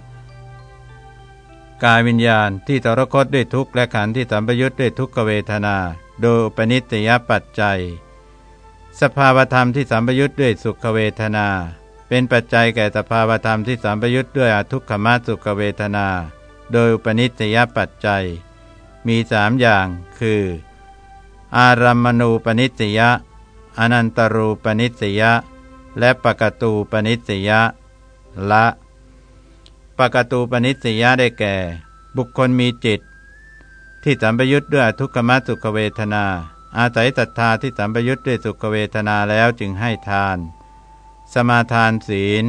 Speaker 1: กายวิญญาณที่สรคตด้วยทุกข์และขันธ์ที่สัมปยุทธ์ด้วยทุกขเวทนา โดยปนิสยปัจจัย สภาวธรรมที่สัมปยุทธ์ด้วยสุขเวทนา เป็นปัจจัยแก่สภาวธรรมที่สัมปยุทธ์ด้วยอทุกขมาสุขเวทนา โดยอุปนิสยปัจจัยมีสามอย่าง คือ อารัมมณูปนิสยะอนันตรูปนิสยะ และปกตูปนิสยะละปกตูปนิสยะได้แก่ บุคคลมีจิต ที่สัมปยุทธ์ด้วยทุกขมสุขเวทนา อาศัยศรัทธาที่สัมปยุทธ์ด้วยสุขเวทนาแล้วจึงให้ทาน สมาทานศีล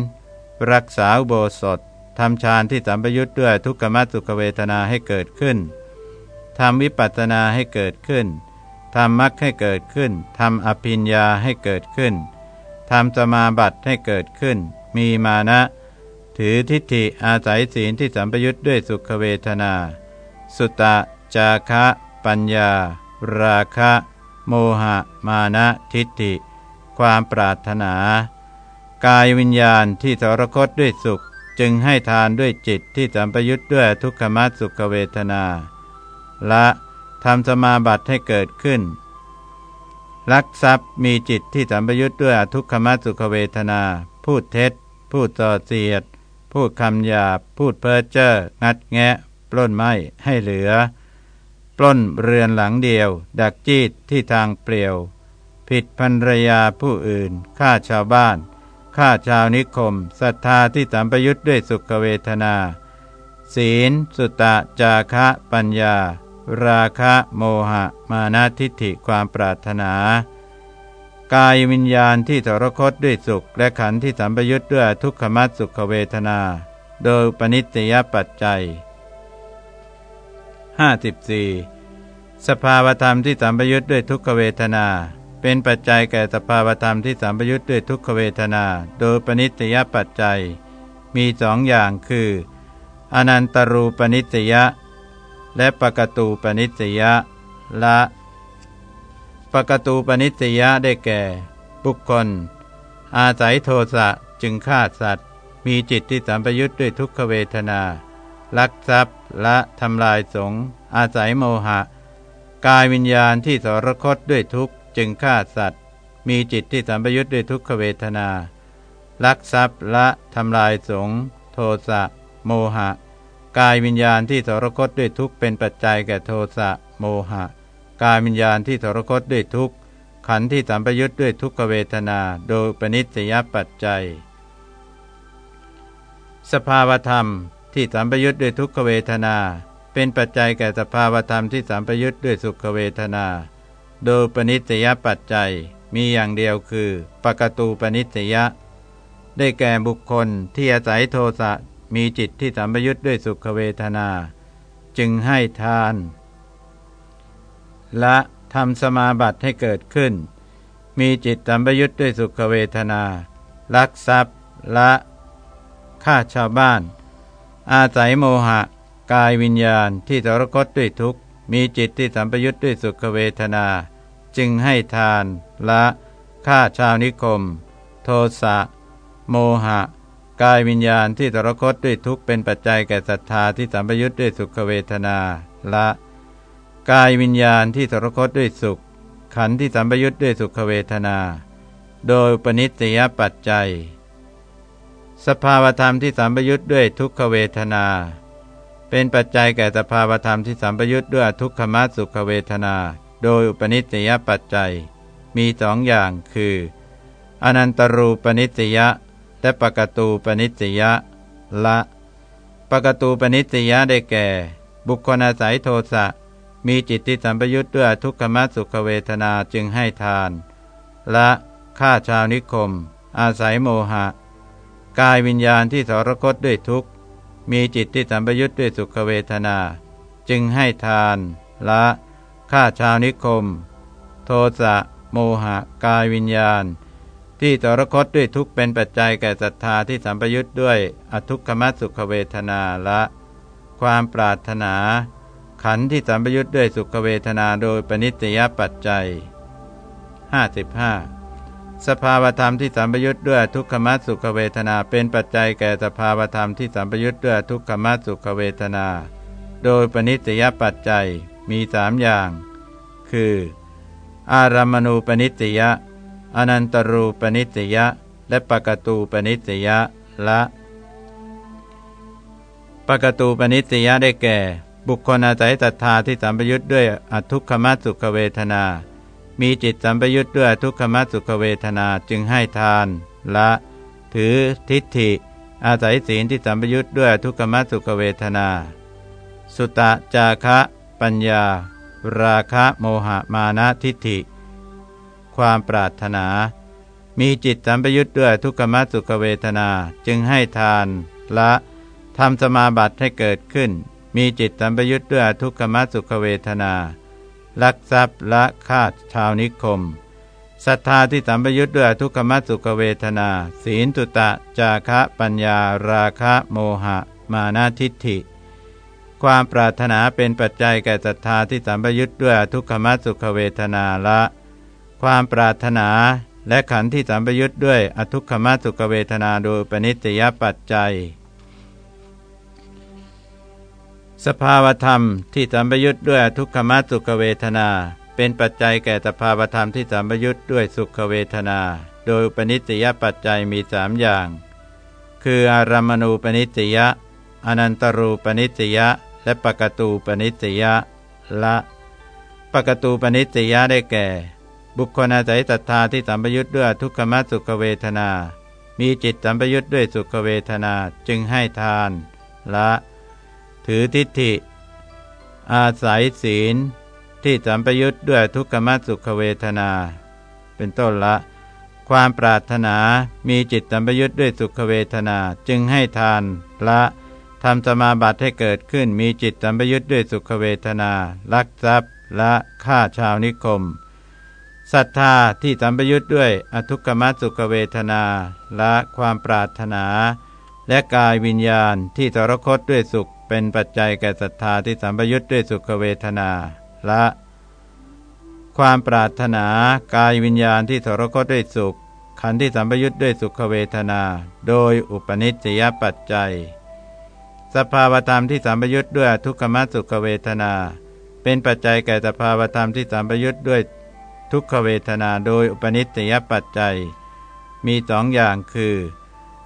Speaker 1: รักษาโบสถทำฌานที่สัมปยุทธ์ด้วยทุกขมสุขเวทนาให้เกิดขึ้นทำวิปัสสนาให้เกิดขึ้น ทำมรรคให้เกิดขึ้นทำอภิญญาให้เกิดขึ้นทำสมาบัติให้เกิดขึ้น มีมานะ ถือทิฏฐิอาศัยศีลที่สัมปยุทธ์ด้วยสุขเวทนา สุตะ จาคะ ปัญญา ราคะ โมหะ มานะทิฏฐิ ความปรารถนา กายวิญญาณที่สรคตด้วยสุขจึงให้ทานด้วยจิตที่สัมปยุทธ์ด้วยทุกขมัสสุขเวทนา ละ ทำสมาบัติให้เกิดขึ้น ลักทรัพย์มีจิตที่สัมปยุทธ์ด้วยอทุกขมสุขเวทนา พูดเท็จ พูดต่อเสียด พูดคำหยาบ พูดเพ้อเจ้องัดแงะ ปล้นไม้ให้เหลือ ปล้นเรือนหลังเดียว ดักจีดที่ทางเปลี่ยว ผิดภรรยาผู้อื่นฆ่าชาวบ้านฆ่าชาวนิคมศรัทธาที่สัมปยุทธ์ด้วยสุขเวทนา ศีล สุตะ จาคะ ปัญญา ราคะโมหะ มานาทิฏฐิความปรารถนา กายวิญญาณที่ทรคตด้วยสุข และขันธ์ที่สัมปยุทธ์ด้วยทุกขมัสสุขเวทนา โดยปณิตยปัจจัย 54. สภาวธรรมที่สัมปยุทธ์ด้วยทุกขเวทนา เป็นปัจจัยแก่สภาวธรรมที่สัมปยุทธ์ด้วยทุกขเวทนา โดยปณิตยปัจจัย มีสองอย่างคือ อนันตรูปนิตย และปกตูปนิสยะละปกตูปนิสยะได้แก่ บุคคล อาศัยโทสะจึงฆ่าสัตว์ มีจิตที่สัมปยุทธ์ด้วยทุกขเวทนา ลักทรัพย์ละทำลายสงอาศัยโมหะ กายวิญญาณที่สรคตด้วยทุกขจึงฆ่าสัตว์ มีจิตที่สัมปยุทธ์ด้วยทุกขเวทนา ลักทรัพย์ละทำลายสงโทสะโมหะ กายวิญญาณที่ทรคตด้วยทุกข์เป็นปัจจัยแก่โทสะโมหะ กายวิญญาณที่ทรคตด้วยทุกข์ ขันธ์ที่สัมปยุทธ์ด้วยทุกขเวทนา โดยปณิสยปัจจัย สภาวธรรมที่สัมปยุทธ์ด้วยทุกขเวทนา เป็นปัจจัยแก่สภาวธรรมที่สัมปยุทธ์ด้วยสุขเวทนา โดยปณิสยปัจจัยมีอย่างเดียวคือ ปกตูปนิสยะ ได้แก่บุคคลที่อาศัยโทสะ มีจิตที่สัมปยุทธ์ด้วยสุขเวทนา จึงให้ทาน ละทำสมาบัติให้เกิดขึ้น มีจิตสัมปยุทธ์ด้วยสุขเวทนา ลักทรัพย์ละฆ่าชาวบ้าน อาศัยโมหะ กายวิญญาณที่ตรคตด้วยทุกข์ มีจิตที่สัมปยุทธ์ด้วยสุขเวทนา จึงให้ทาน ละฆ่าชาวนิคม โทสะโมหะ กายวิญญาณที่ตรคตด้วยทุกข์เป็นปัจจัยแก่ศรัทธาที่สัมปยุทธ์ด้วยสุขเวทนาละ กายวิญญาณที่ตรคตด้วยสุข ขันธ์ที่สัมปยุทธ์ด้วยสุขเวทนา โดยปณิสยปัจจัย สภาวธรรมที่สัมปยุทธ์ด้วยทุกขเวทนา เป็นปัจจัยแก่สภาวธรรมที่สัมปยุทธ์ด้วยทุกขมัสสุขเวทนา โดยอุปนิสยปัจจัย มีสองอย่างคือ อนันตรูปนิสย และปกตูปนิสยะละปกตูปนิสยะได้แก่ บุคคลอาศัยโทสะมีจิตที่สัมปยุทธ์ด้วยทุกขมสุขเวทนาจึงให้ทาน ละฆ่าชาวนิคม อาศัยโมหะ กายวิญญาณที่สรคตด้วยทุกข์ มีจิตที่สัมปยุทธ์ด้วยสุขเวทนา จึงให้ทาน ละฆ่าชาวนิคม โทสะโมหะ กายวิญญาณ ที่สรคตด้วยทุกเป็นปัจจัยแก่ศรัทธาที่สัมปยุทธ์ด้วยอทุกขมสุขเวทนาละ ความปรารถนา ขันธ์ที่สัมปยุทธ์ด้วยสุขเวทนาโดยปณิสยปัจจัย 55 สภาวธรรมที่สัมปยุทธ์ด้วยทุกขมสุขเวทนาเป็นปัจจัยแก่สภาวธรรมที่สัมปยุทธ์ด้วยทุกขมสุขเวทนา โดยปณิสยปัจจัยมีสามอย่าง คือ อารามณูปนิสยะ อนันตรูปนิสยะ และปกตูปนิสยะละปกตูปนิสยะได้แก่ บุคคลอาศัยศรัทธาที่สัมปยุทธ์ด้วยอทุกขมสุขเวทนา มีจิตสัมปยุทธ์ด้วยทุกขมสุขเวทนาจึงให้ทานละ ถือทิฏฐิ อาศัยศีลที่สัมปยุทธ์ด้วยทุกขมสุขเวทนา สุตะจาคะ ปัญญา ราคะโมหะมานะทิฏฐิ ความปรารถนา มีจิตสัมปยุทธ์ด้วยทุกขมสุขเวทนาจึงให้ทาน ละทำสมาบัติให้เกิดขึ้น มีจิตสัมปยุทธ์ด้วยทุกขมสุขเวทนา ลักทรัพย์ละฆ่าชาวนิคมศรัทธาที่สัมปยุทธ์ด้วยทุกขมสุขเวทนา ศีลตุตะ จาคะปัญญา ราคะโมหะ มานาทิฏฐิ ความปรารถนาเป็นปัจจัยแก่ศรัทธาที่สัมปยุทธ์ด้วยทุกขมสุขเวทนาละ ความปรารถนาและขันธ์ที่สัมปยุทธ์ด้วยอทุกขมสุขเวทนาโดยปณิสยปัจจัย สภาวธรรมที่สัมปยุทธ์ด้วยอทุกขมสุขเวทนา เป็นปัจจัยแก่สภาวธรรมที่สัมปยุทธ์ด้วยสุขเวทนา โดยปณิสยปัจจัยมีสามอย่าง คืออารามณูปนิสยะอนันตรูปนิสยะและปกตูปนิสยะละ ปกตูปนิสยะได้แก่ บุคคลอาศัยศรัทธาที่สัมปยุทธ์ด้วยทุกขมสุขเวทนา มีจิตสัมปยุทธ์ด้วยสุขเวทนาจึงให้ทานละ ถือทิฏฐิ อาศัยศีล ที่สัมปยุทธ์ด้วยทุกขมสุขเวทนา เป็นต้นละ ความปรารถนามีจิตสัมปยุทธ์ด้วยสุขเวทนาจึงให้ทานละทำสมาบัติให้เกิดขึ้นมีจิตสัมปยุทธ์ด้วยสุขเวทนา ลักทรัพย์และฆ่าชาวนิคม ศรัทธาที่สัมปยุทธ์ด้วยอทุกขมสุขเวทนาละความปรารถนา และกายวิญญาณที่ทรคตด้วยสุขเป็นปัจจัยแก่ศรัทธาที่สัมปยุทธ์ด้วยสุขเวทนาละความปรารถนากายวิญญาณที่ทรคตด้วยสุข ขันธ์ที่สัมปยุทธ์ด้วยสุขเวทนา โดยอุปนิสัยปัจจัย สภาวธรรมที่สัมปยุทธ์ด้วยทุกขมสุขเวทนา เป็นปัจจัยแก่สภาวธรรมที่สัมปยุทธ์ด้วย ทุกขเวทนาโดยอุปนิสัยปัจจัย มีสองอย่างคือ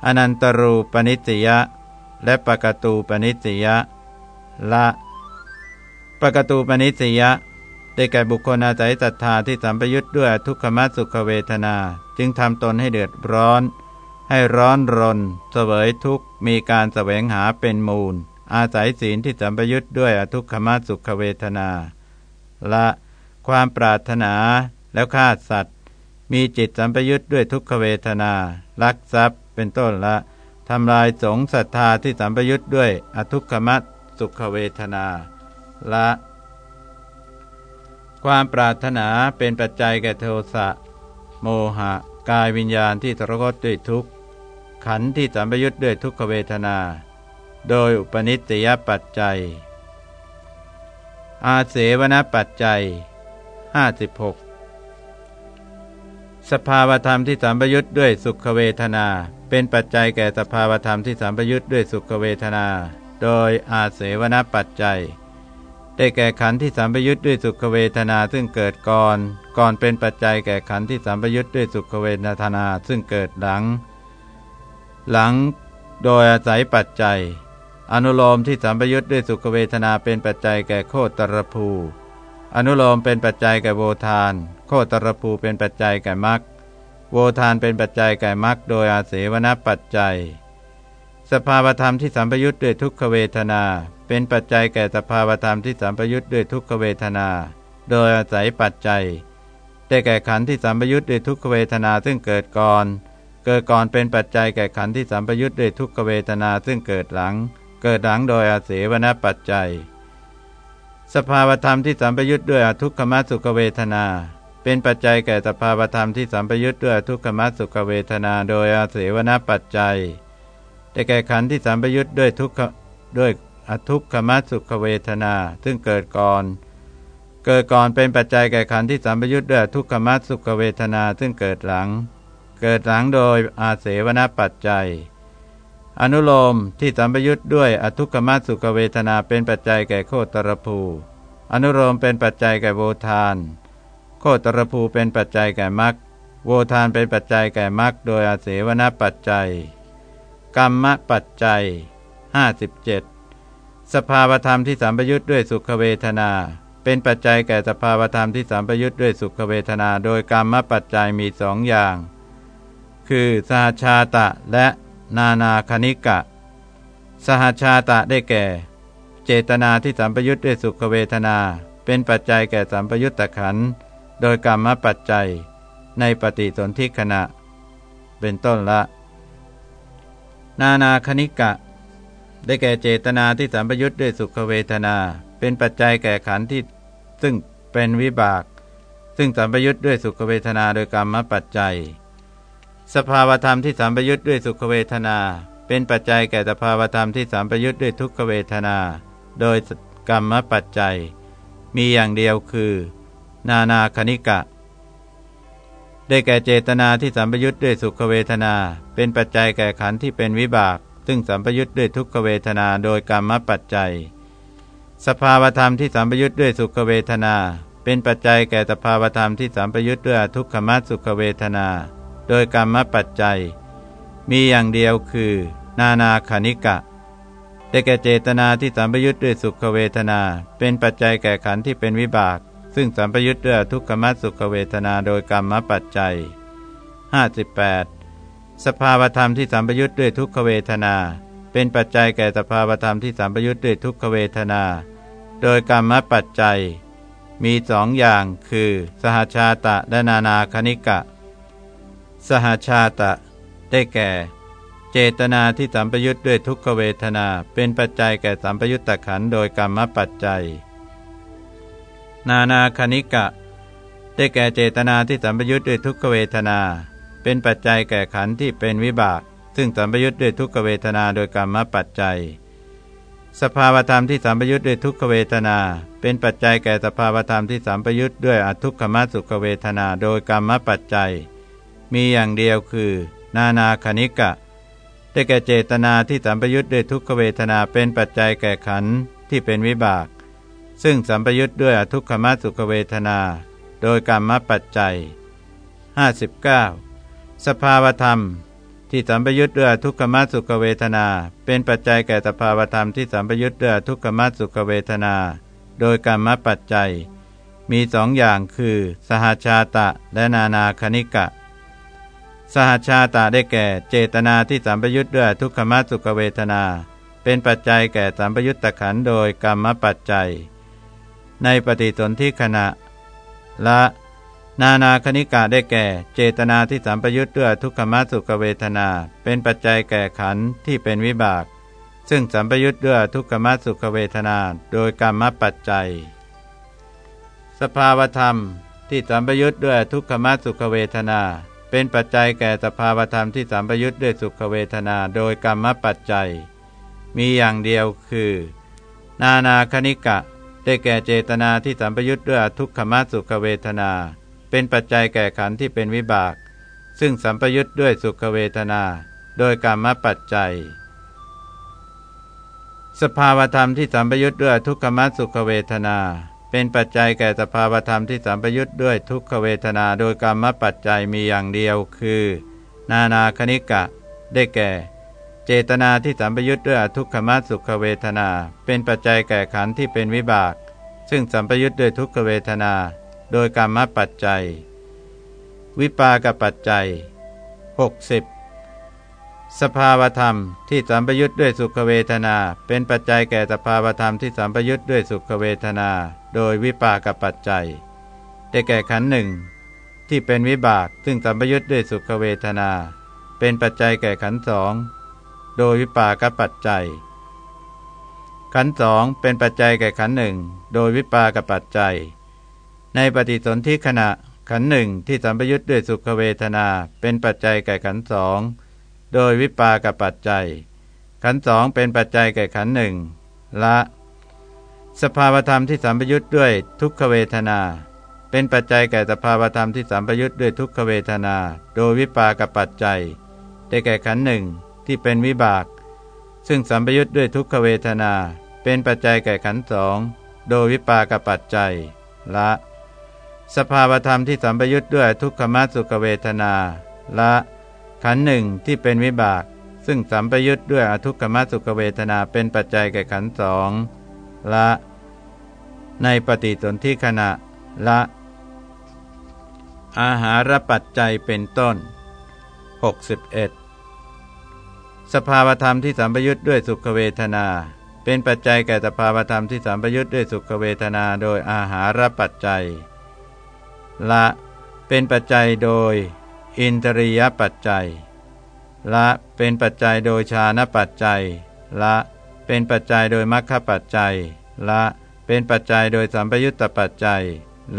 Speaker 1: อนันตรูปนิสติยะ และปกตูปนิสติยะ ละปกตูปนิสติยะได้แก่บุคคลอาศัยศรัทธาที่สัมปยุทธ์ด้วยทุกขมสุขเวทนา จึงทำตนให้เดือดร้อน ให้ร้อนรนเสวยทุกมีการแสวงหาเป็นมูล อาศัยศีลที่สัมปยุทธ์ด้วยทุกขมสุขเวทนา ละ ความปรารถนาแล้วฆ่าสัตว์ มีจิตสัมปยุทธ์ด้วยทุกขเวทนาลักทรัพย์เป็นต้นละทำลายสงศรัทธาที่สัมปยุทธ์ด้วยอทุกขมสุขเวทนาละ ความปรารถนาเป็นปัจจัยแก่โทสะ โมหะ กายวิญญาณที่ทรกด้วยทุกข์ขันธ์ที่สัมปยุทธ์ด้วยทุกขเวทนา โดยอุปนิสติยปัจจัย อาเสวนปัจจัย 56 สภาวธรรมที่สัมปยุทธ์ด้วยสุขเวทนา เป็นปัจจัยแก่สภาวธรรมที่สัมปยุทธ์ด้วยสุขเวทนา โดยอาเสวนปัจจัย ได้แก่ขันธ์ที่สัมปยุทธ์ด้วยสุขเวทนาซึ่งเกิดก่อน ก่อนเป็นปัจจัยแก่ขันธ์ที่สัมปยุทธ์ด้วยสุขเวทนาซึ่งเกิดหลัง หลังโดยอาศัยปัจจัย อนุโลมที่สัมปยุทธ์ด้วยสุขเวทนาเป็นปัจจัยแก่โคตรภู อนุโลมเป็นปัจจัยแก่โวทาน โคตรภูเป็นปัจจัยแก่มรรคโวทานเป็นปัจจัยแก่มรรคโดยอาเสวนปัจจัย สภาวธรรมที่สัมปยุทธ์ด้วยทุกขเวทนา เป็นปัจจัยแก่สภาวธรรมที่สัมปยุทธ์ด้วยทุกขเวทนา โดยอาศัยปัจจัยได้แก่ขันธ์ที่สัมปยุทธ์ด้วยทุกขเวทนาซึ่งเกิดก่อน เกิดก่อนเป็นปัจจัยแก่ขันธ์ที่สัมปยุทธ์ด้วยทุกขเวทนาซึ่งเกิดหลัง เกิดหลังโดยอาเสวนปัจจัย สภาวธรรมที่สัมปยุทธ์ด้วยอทุกขมสุขเวทนา เป็นปัจจัยแก่สภาวธรรมที่สัมปยุทธ์ด้วยอทุกขมสุขเวทนา โดยอาเสวนปัจจัยได้แก่ขันธ์ที่สัมปยุทธ์ด้วยทุกขด้วยอทุกขมสุขเวทนา ซึ่งเกิดก่อน เกิดก่อนเป็นปัจจัยแก่ขันธ์ที่สัมปยุทธ์ด้วยทุกขมสุขเวทนา ซึ่งเกิดหลัง เกิดหลังโดยอาเสวนปัจจัย อนุโลมที่สัมปยุทธ์ด้วยอทุกขมสุขเวทนาเป็นปัจจัยแก่โคตรภู อนุโลมเป็นปัจจัยแก่โวทาน โคตรภูเป็นปัจจัยแก่มรรคโวทานเป็นปัจจัยแก่มรรคโดยอาเสวนปัจจัย กรรมปัจจัย 57 สภาวธรรมที่สัมปยุทธ์ด้วยสุขเวทนา เป็นปัจจัยแก่สภาวธรรมที่สัมปยุทธ์ด้วยสุขเวทนา โดยกรรมปัจจัยมีสองอย่าง คือสหชาตะและ นานาคณิกะ สหชาตะได้แก่ เจตนาที่สัมปยุทธ์ด้วยสุขเวทนา เป็นปัจจัยแก่สัมปยุทตะขันโดยกรรมปัจจัย ในปฏิสนธิขณะ เป็นต้นละ นานาคณิกะ ได้แก่เจตนาที่สัมปยุทธ์ด้วยสุขเวทนา เป็นปัจจัยแก่ขันที่ซึ่งเป็นวิบาก ซึ่งสัมปยุทธ์ด้วยสุขเวทนาโดยกรรมปัจจัย สภาวธรรมที่สัมปยุทธ์ด้วยสุขเวทนา เป็นปัจจัยแก่สภาวธรรมที่สัมปยุทธ์ด้วยทุกขเวทนา โดยกรรมปัจจัย มีอย่างเดียวคือ นานาคณิกะ ได้แก่เจตนาที่สัมปยุทธ์ด้วยสุขเวทนา เป็นปัจจัยแก่ขันธ์ที่เป็นวิบาก ซึ่งสัมปยุทธ์ด้วยทุกขเวทนาโดยกรรมปัจจัย สภาวธรรมที่สัมปยุทธ์ด้วยสุขเวทนา เป็นปัจจัยแก่สภาวธรรมที่สัมปยุทธ์ด้วยทุกขมัสุขเวทนา โดยกรรมปัจจัย มีอย่างเดียวคือ นานาคณิกะ ได้แก่เจตนาที่สัมปยุทธ์ด้วยสุขเวทนา เป็นปัจจัยแก่ขันธ์ที่เป็นวิบาก ซึ่งสัมปยุทธ์ด้วยทุกขมัสุขเวทนาโดยกรรมปัจจัย 58 สภาวธรรมที่สัมปยุทธ์ด้วยทุกขเวทนา เป็นปัจจัยแก่สภาวธรรมที่สัมปยุทธ์ด้วยทุกขเวทนา โดยกรรมปัจจัย มีสองอย่างคือ สหชาตะและนานาคณิกะ สหชาตะ ได้แก่ เจตนาที่สัมปยุทธ์ด้วยทุกขเวทนาเป็นปัจจัยแก่สัมปยุตตะขันโดยกรรมปัจจัย นานาคณิกะ ได้แก่เจตนาที่สัมปยุทธ์ด้วยทุกขเวทนา เป็นปัจจัยแก่ขันที่เป็นวิบาก ซึ่งสัมปยุทธ์ด้วยทุกขเวทนาโดยกรรมปัจจัยสภาวธรรมที่สัมปยุทธ์ด้วยทุกขเวทนา เป็นปัจจัยแก่สภาวธรรมที่สัมปยุทธ์ด้วยอทุกขมสุขเวทนาโดยกรรมปัจจัย มีอย่างเดียวคือ นานาคณิกะ ได้แก่เจตนาที่สัมปยุทธ์ด้วยทุกขเวทนาเป็นปัจจัยแก่ขันธ์ที่เป็นวิบาก ซึ่งสัมปยุทธ์ด้วยอทุกขมสุขเวทนา โดยกรรมปัจจัย 59 สภาวธรรมที่สัมปยุทธ์ด้วยทุกขมสุขเวทนา เป็นปัจจัยแก่สภาวธรรมที่สัมปยุทธ์ด้วยทุกขมสุขเวทนา โดยกรรมปัจจัย มีสองอย่างคือ สหชาตะและนานาคณิกะ สหชาตาได้แก่เจตนาที่สัมปยุทธ์ด้วยทุกขมสุขเวทนา เป็นปัจจัยแก่สัมปยุตตะขันโดยกรรมปัจจัย ในปฏิสนธิขณะ ละ นานาคณิกาได้แก่ เจตนาที่สัมปยุทธ์ด้วยทุกขมสุขเวทนา เป็นปัจจัยแก่ขันที่เป็นวิบาก ซึ่งสัมปยุทธ์ด้วยทุกขมสุขเวทนาโดยกรรมปัจจัย สภาวธรรมที่สัมปยุทธ์ด้วยทุกขมสุขเวทนา เป็นปัจจัยแก่สภาวธรรมที่สัมปยุทธ์ด้วยสุขเวทนาโดยกรรมปัจจัย มีอย่างเดียวคือ นานาคณิกะ ได้แก่เจตนาที่สัมปยุทธ์ด้วยทุกขมสุขเวทนา เป็นปัจจัยแก่ขันธ์ที่เป็นวิบาก ซึ่งสัมปยุทธ์ด้วยสุขเวทนา โดยกรรมปัจจัย สภาวธรรมที่สัมปยุทธ์ด้วยทุกขมสุขเวทนา เป็นปัจจัยแก่สภาวธรรมที่สัมปยุทธ์ด้วยทุกขเวทนาโดยกรรมปัจจัยมีอย่างเดียวคือ นานาคณิกะ ได้แก่ เจตนาที่สัมปยุทธ์ด้วยทุกขมสุขเวทนา เป็นปัจจัยแก่ขันธ์ที่เป็นวิบาก ซึ่งสัมปยุทธ์ด้วยทุกขเวทนา โดยกรรมปัจจัย วิปากปัจจัย 60 สภาวธรรมที่สัมปยุทธ์ด้วยสุขเวทนา เป็นปัจจัยแก่สภาวธรรมที่สัมปยุทธ์ด้วยสุขเวทนา โดยวิปากปัจจัย ได้แก่ขันหนึ่งที่เป็นวิบากซึ่งสัมปยุทธ์ด้วยสุขเวทนา เป็นปัจจัยแก่ขันสองโดยวิปากปัจจัย ขันสองเป็นปัจจัยแก่ขันหนึ่งโดยวิปากปัจจัย ในปฏิสนธิขณะขันหนึ่งที่สัมปยุทธ์ด้วยสุขเวทนา เป็นปัจจัยแก่ขันสอง โดยวิปากปัจจัย ขันสองเป็นปัจจัยแก่ขันหนึ่งละ สภาวธรรมที่สัมปยุทธ์ด้วยทุกขเวทนา เป็นปัจจัยแก่สภาวธรรมที่สัมปยุทธ์ด้วยทุกขเวทนา โดยวิปากปัจจัย ได้แก่ขันหนึ่งที่เป็นวิบาก ซึ่งสัมปยุทธ์ด้วยทุกขเวทนา เป็นปัจจัยแก่ขันสองโดยวิปากปัจจัยละสภาวธรรมที่สัมปยุทธ์ด้วยทุกขมัสุขเวทนา ละ ขันหนึ่งที่เป็นวิบาก ซึ่งสัมปยุทธ์ด้วยอทุกขมัสุขเวทนาเป็นปัจจัยแก่ขันสองละ ในปฏิสนธิขณะละ อาหารปัจจัยเป็นต้น 61 สภาวธรรมที่สัมปยุทธ์ด้วยสุขเวทนา เป็นปัจจัยแก่สภาวธรรมที่สัมปยุทธ์ด้วยสุขเวทนาโดยอาหารปัจจัย ละ เป็นปัจจัยโดย อินทรียปัจจัย ละเป็นปัจจัยโดยชาณปัจจัย ละเป็นปัจจัยโดยมรรคปัจจัย ละเป็นปัจจัยโดยสัมปยุตตปัจจัย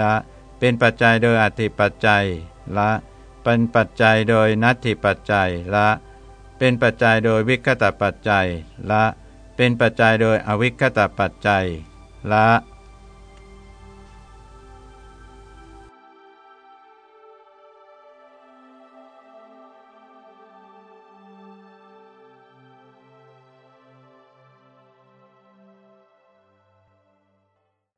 Speaker 1: ละเป็นปัจจัยโดยอธิปัจจัย ละ เป็นปัจจัยโดยนัตถิปัจจัย ละ เป็นปัจจัยโดยวิคตปัจจัย ละ เป็นปัจจัยโดยอวิคตปัจจัย ละ